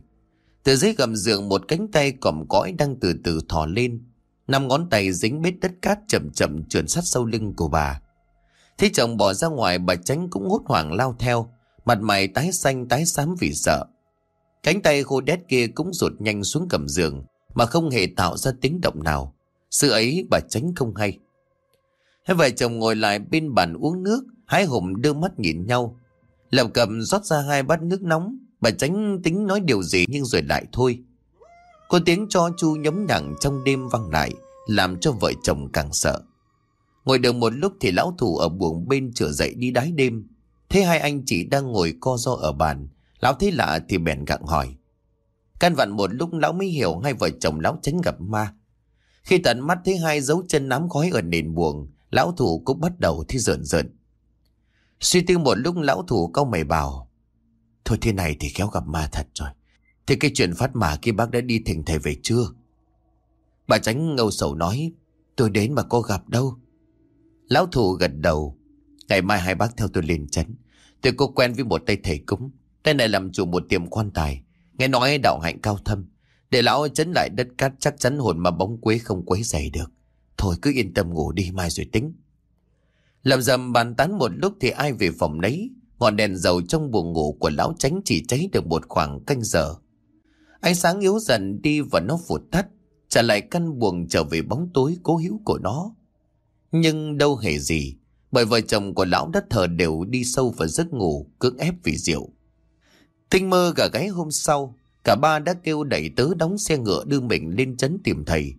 Từ dưới gầm giường một cánh tay còm cõi đang từ từ thò lên. Năm ngón tay dính bết đất cát chậm chậm trườn sát sau lưng của bà. Thấy chồng bỏ ra ngoài bà tránh cũng hốt hoảng lao theo. Mặt mày tái xanh tái xám vì sợ. Cánh tay khô đét kia cũng rụt nhanh xuống cầm giường mà không hề tạo ra tiếng động nào. Sự ấy bà tránh không hay. Hai vợ chồng ngồi lại bên bàn uống nước, hai hùng đưa mắt nhìn nhau. Lập cầm rót ra hai bát nước nóng Bà tránh tính nói điều gì nhưng rồi lại thôi Có tiếng cho chu nhấm nhặng trong đêm vang lại Làm cho vợ chồng càng sợ Ngồi được một lúc thì lão thủ ở buồng bên trở dậy đi đái đêm Thế hai anh chị đang ngồi co do ở bàn Lão thấy lạ thì bèn gặng hỏi Căn vặn một lúc lão mới hiểu hai vợ chồng lão tránh gặp ma. Khi tận mắt thấy hai dấu chân nắm khói ở nền buồng, Lão thủ cũng bắt đầu thi rợn rợn. Suy tư một lúc, lão thủ câu mày bảo, Thôi thế này thì khéo gặp ma thật rồi. Thế cái chuyện phát mà kia bác đã đi thỉnh thầy về chưa? Bà tránh ngâu sầu nói, Tôi đến mà có gặp đâu. Lão thủ gật đầu, Ngày mai hai bác theo tôi lên chấn Tôi có quen với một tay thầy cúng, Tay này làm chủ một tiệm quan tài. Nghe nói đạo hạnh cao thâm Để lão chấn lại đất cát chắc chắn hồn mà bóng quế không quấy dày được Thôi cứ yên tâm ngủ đi, mai rồi tính làm dầm bàn tán một lúc thì ai về phòng nấy. Ngọn đèn dầu trong buồng ngủ của lão tránh chỉ cháy được một khoảng canh giờ. Ánh sáng yếu dần đi và nó vụt tắt. Trả lại căn buồng trở về bóng tối cố hữu của nó. Nhưng đâu hề gì. Bởi vợ chồng của lão đất thờ đều đi sâu vào giấc ngủ, cưỡng ép vì rượu. Tinh mơ gà gáy hôm sau. Cả ba đã kêu đẩy tớ đóng xe ngựa đưa mình lên trấn tìm thầy.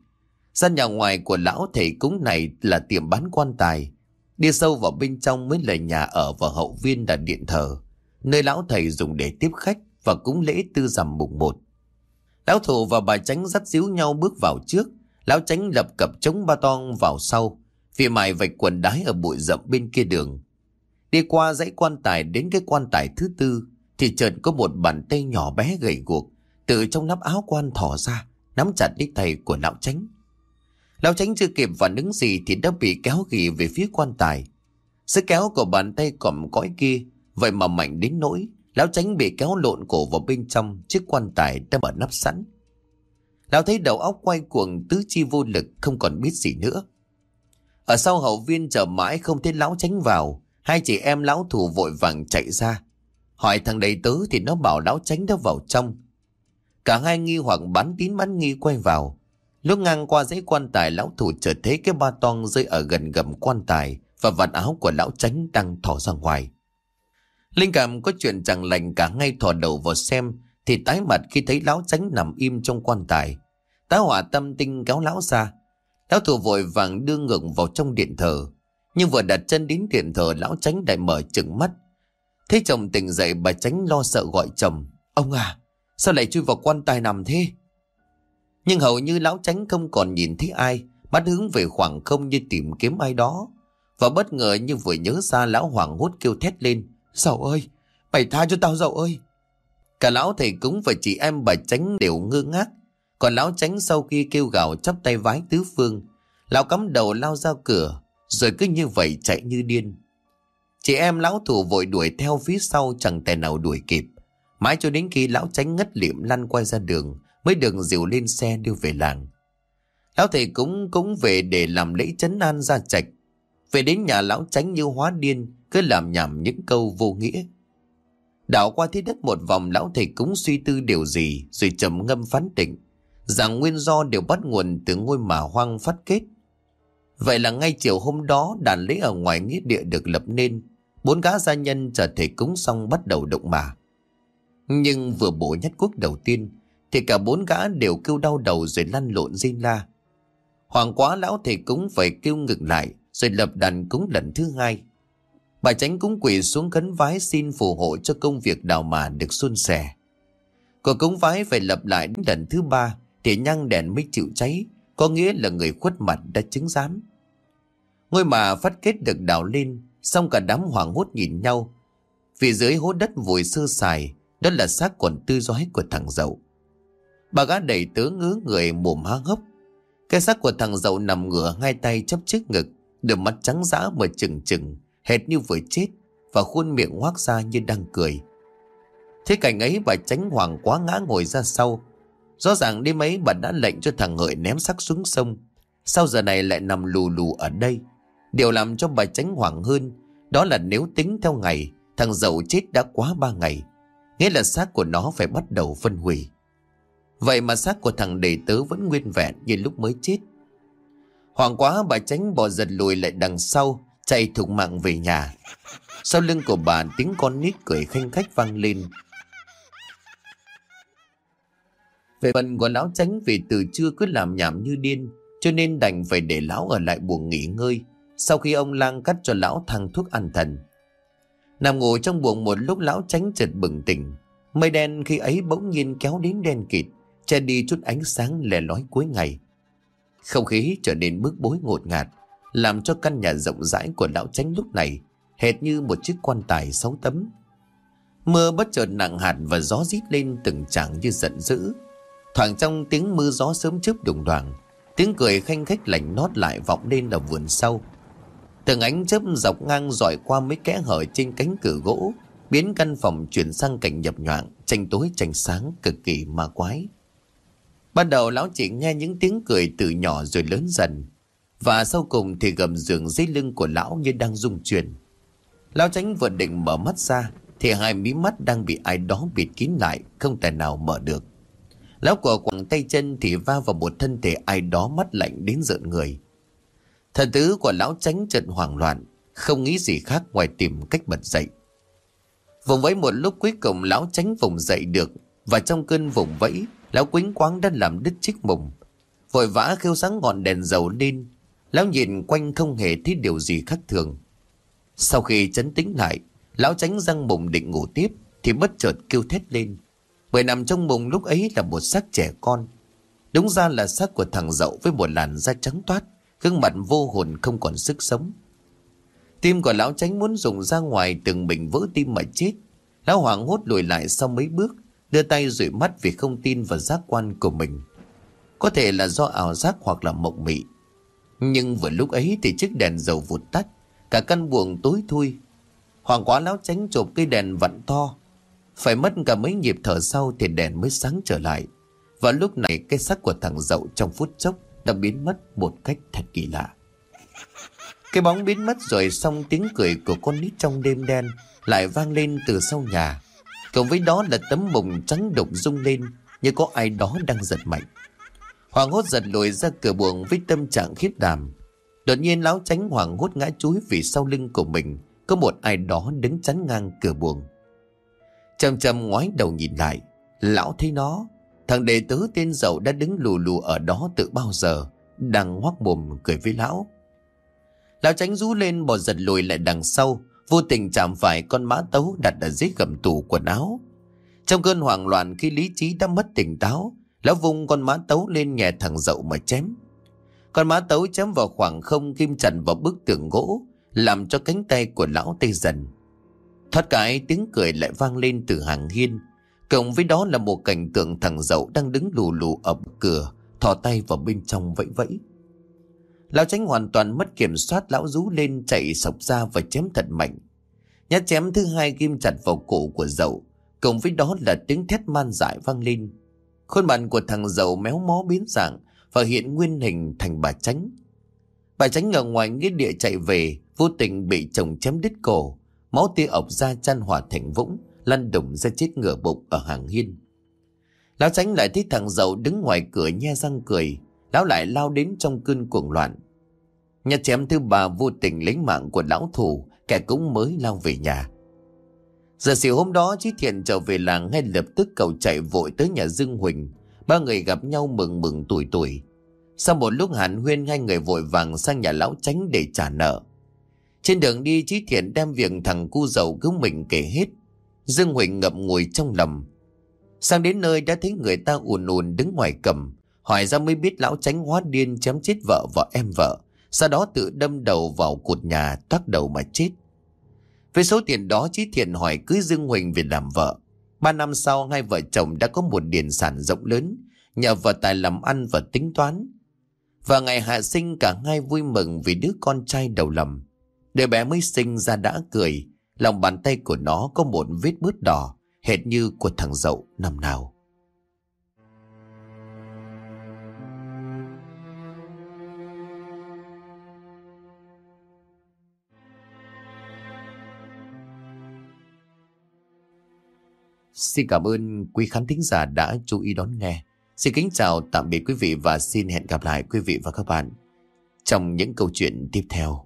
Gian nhà ngoài của lão thầy cúng này là tiệm bán quan tài. Đi sâu vào bên trong mới là nhà ở và hậu viên là điện thờ, nơi lão thầy dùng để tiếp khách và cúng lễ tư rằm mùng một. Lão thủ và bà tránh dắt díu nhau bước vào trước, lão tránh lập cập chống ba tong vào sau, vì mài vạch quần đái ở bụi rậm bên kia đường. Đi qua dãy quan tài đến cái quan tài thứ tư, thì chợt có một bàn tay nhỏ bé gầy guộc Từ trong nắp áo quan thỏ ra, Nắm chặt đích tay của lão tránh Lão tránh chưa kịp phản ứng gì Thì đã bị kéo ghì về phía quan tài. Sức kéo của bàn tay còm cõi kia, Vậy mà mạnh đến nỗi Lão tránh bị kéo lộn cổ vào bên trong, Chiếc quan tài đã mở nắp sẵn. Lão thấy đầu óc quay cuồng, Tứ chi vô lực, không còn biết gì nữa. Ở sau hậu viên chờ mãi Không thấy lão tránh vào, Hai chị em lão thủ vội vàng chạy ra. Hỏi thằng đầy tớ thì nó bảo lão tránh đã vào trong. Cả hai nghi hoặc bán tín bán nghi quay vào. Lúc ngang qua dãy quan tài, lão thủ chợt thấy cái ba tong rơi ở gần gầm quan tài Và vạt áo của lão tránh đang thỏ ra ngoài. Linh cảm có chuyện chẳng lành cả ngay thò đầu vào xem, Thì tái mặt khi thấy lão tránh nằm im trong quan tài. Tá hỏa tâm tinh kéo lão ra. Lão thủ vội vàng đưa ngực vào trong điện thờ. Nhưng vừa đặt chân đến điện thờ, lão tránh đại mở chừng mắt. Thấy chồng tỉnh dậy bà tránh lo sợ gọi chồng Ông à sao lại chui vào quan tài nằm thế Nhưng hầu như lão tránh không còn nhìn thấy ai Mắt hướng về khoảng không như tìm kiếm ai đó Và bất ngờ như vừa nhớ ra lão hoàng hốt kêu thét lên Dậu ơi, mày tha cho tao dậu ơi. Cả lão thầy cúng và chị em bà tránh đều ngơ ngác. Còn lão tránh sau khi kêu gào chắp tay vái tứ phương. Lão cắm đầu lao ra cửa, rồi cứ như vậy chạy như điên. Chị em lão thủ vội đuổi theo phía sau chẳng thể nào đuổi kịp. Mãi cho đến khi lão tránh ngất liệm lăn quay ra đường, mới được dìu lên xe đưa về làng. Lão thầy cúng cũng về để làm lễ chấn an ra trạch. Về đến nhà lão tránh như hóa điên, cứ làm nhảm những câu vô nghĩa. Đảo qua thế đất một vòng lão thầy cúng suy tư điều gì rồi trầm ngâm phán định rằng nguyên do đều bắt nguồn từ ngôi mà hoang phát kết. Vậy là ngay chiều hôm đó đàn lễ ở ngoài nghĩa địa được lập nên, bốn gã gia nhân chờ thầy cúng xong bắt đầu động mà. Nhưng vừa bổ nhất quốc đầu tiên, thì cả bốn gã đều kêu đau đầu rồi lăn lộn rên la. Hoàng quá lão thầy cúng phải kêu ngừng lại rồi lập đàn cúng lần thứ hai. Bà tránh cúng quỳ xuống khấn vái xin phù hộ cho công việc đào mà được xuân sẻ. Cô cúng vái phải lập lại đến lần thứ ba thì nhang đèn mới chịu cháy, có nghĩa là người khuất mặt đã chứng giám. Ngôi mà phát kết được đào lên, xong cả đám hoàng hốt nhìn nhau. Vì dưới hố đất vùi sơ sài, đó là xác còn tư doái của thằng dậu. Bà gã đầy tớ ngứa người mồm há hốc. Cái xác của thằng dậu nằm ngửa hai tay chấp trước ngực, đôi mắt trắng dã mà chừng chừng hệt như vừa chết và khuôn miệng hoác ra như đang cười. Thế cảnh ấy bà tránh hoàng quá ngã ngồi ra sau. Rõ ràng đêm ấy bà đã lệnh cho thằng Hợi ném xác xuống sông. Sau giờ này lại nằm lù lù ở đây. Điều làm cho bà tránh hoảng hơn đó là nếu tính theo ngày thằng dậu chết đã quá ba ngày. Nghĩa là xác của nó phải bắt đầu phân hủy. Vậy mà xác của thằng đệ tớ vẫn nguyên vẹn như lúc mới chết. Hoàng quá bà tránh bò giật lùi lại đằng sau chạy thục mạng về nhà. Sau lưng của bà tiếng con nít cười khanh khách vang lên. Về phần của lão tránh vì từ trưa cứ làm nhảm như điên, cho nên đành phải để lão ở lại buồng nghỉ ngơi, sau khi ông lang cắt cho lão thằng thuốc an thần. Nằm ngủ trong buồng một lúc lão tránh chợt bừng tỉnh, mây đen khi ấy bỗng nhiên kéo đến đen kịt, che đi chút ánh sáng lẻ lói cuối ngày. Không khí trở nên bức bối ngột ngạt, làm cho căn nhà rộng rãi của lão tránh lúc này hệt như một chiếc quan tài sáu tấm. Mưa bất chợt nặng hạt và gió rít lên từng tràng như giận dữ. Thoảng trong tiếng mưa gió sớm chớp đùng đoàn, tiếng cười khanh khách lạnh nót lại vọng lên ở vườn sau. Từng ánh chớp dọc ngang dọi qua mấy kẽ hở trên cánh cửa gỗ, biến căn phòng chuyển sang cảnh nhập nhoạng, tranh tối tranh sáng cực kỳ ma quái. Ban đầu lão chỉ nghe những tiếng cười từ nhỏ rồi lớn dần, và sau cùng thì gầm giường dưới lưng của lão như đang rung chuyển. Lão tránh vừa định mở mắt ra thì hai mí mắt đang bị ai đó bịt kín lại, không thể nào mở được. Lão của quẳng tay chân thì va vào một thân thể ai đó mắt lạnh đến rợn người. Thần tứ của lão tránh trận hoảng loạn, không nghĩ gì khác ngoài tìm cách bật dậy. Vùng vẫy một lúc cuối cùng lão tránh vùng dậy được và trong cơn vùng vẫy, lão quýnh quáng đã làm đứt chiếc mùng. Vội vã kêu sáng ngọn đèn dầu lên Lão nhìn quanh không hề thấy điều gì khác thường. Sau khi chấn tĩnh lại, lão tránh răng mùng định ngủ tiếp thì bất chợt kêu thét lên. Bởi nằm trong mùng lúc ấy là một xác trẻ con. Đúng ra là xác của thằng dậu với một làn da trắng toát, gương mặt vô hồn không còn sức sống. Tim của lão tránh muốn dùng ra ngoài từng bình vỡ tim mà chết. Lão hoảng hốt lùi lại sau mấy bước, đưa tay rủi mắt vì không tin vào giác quan của mình. Có thể là do ảo giác hoặc là mộng mị. Nhưng vừa lúc ấy thì chiếc đèn dầu vụt tắt, cả căn buồng tối thui. Hoàng quá lão tránh chộp cây đèn vặn to. Phải mất cả mấy nhịp thở sau thì đèn mới sáng trở lại. Và lúc này cái sắc của thằng dậu trong phút chốc đã biến mất một cách thật kỳ lạ. Cái bóng biến mất rồi xong tiếng cười của con nít trong đêm đen lại vang lên từ sau nhà. Cộng với đó là tấm mùng trắng đục rung lên như có ai đó đang giật mạnh. Hoàng hốt giật lùi ra cửa buồng với tâm trạng khiếp đảm. Đột nhiên láo tránh hoàng hốt ngã chúi vì sau lưng của mình, có một ai đó đứng chắn ngang cửa buồng. Trầm trầm ngoái đầu nhìn lại. Lão thấy nó. Thằng đệ tứ tên dậu đã đứng lù lù ở đó từ bao giờ. Đang ngoác mồm cười với lão. Lão tránh rú lên bỏ giật lùi lại đằng sau. Vô tình chạm phải con mã tấu đặt ở dưới gầm tủ quần áo. Trong cơn hoảng loạn khi lý trí đã mất tỉnh táo, lão vung con mã tấu lên nhẹ thằng dậu mà chém. Con mã tấu chém vào khoảng không kim chặt vào bức tường gỗ, làm cho cánh tay của lão tê dần. Thoát cái tiếng cười lại vang lên từ hàng hiên, cộng với đó là một cảnh tượng thằng dậu đang đứng lù lù ở cửa, thò tay vào bên trong vẫy vẫy. Lão tránh hoàn toàn mất kiểm soát lão rú lên chạy sọc ra và chém thật mạnh. Nhát chém thứ hai ghim chặt vào cổ của dậu, cộng với đó là tiếng thét man dại vang lên. Khuôn mặt của thằng dậu méo mó biến dạng và hiện nguyên hình thành bà tránh. Bà tránh ở ngoài nghĩa địa chạy về, vô tình bị chồng chém đứt cổ, máu tia ọc ra chăn hỏa thành vũng, lăn đùng ra chết ngửa bụng ở hàng hiên. Lão tránh lại thấy thằng dậu đứng ngoài cửa nhe răng cười, lão lại lao đến trong cơn cuồng loạn. Nhà chém thứ ba vô tình lấy mạng của lão thủ, kẻ cũng mới lao về nhà. Giờ xỉu hôm đó Chí Thiện trở về làng ngay lập tức cầu chạy vội tới nhà Dương Huỳnh. Ba người gặp nhau mừng mừng tuổi tuổi. Sau một lúc hàn huyên hai người vội vàng sang nhà lão tránh để trả nợ. Trên đường đi Chí Thiện đem việc thằng cu giàu cứu mình kể hết. Dương Huỳnh ngậm ngùi trong lòng. Sang đến nơi đã thấy người ta ùn ùn đứng ngoài cầm. Hỏi ra mới biết lão tránh hóa điên chém chết vợ và em vợ. Sau đó tự đâm đầu vào cột nhà toát đầu mà chết. Với số tiền đó Chí Thiện hỏi cưới Dương Huỳnh về làm vợ. Ba năm sau hai vợ chồng đã có một điền sản rộng lớn, nhờ vợ tài làm ăn và tính toán. Và ngày hạ sinh cả hai vui mừng vì đứa con trai đầu lầm. Đứa bé mới sinh ra đã cười, lòng bàn tay của nó có một vết bớt đỏ, hệt như của thằng dậu năm nào. Xin cảm ơn quý khán thính giả đã chú ý đón nghe. Xin kính chào tạm biệt quý vị và xin hẹn gặp lại quý vị và các bạn trong những câu chuyện tiếp theo.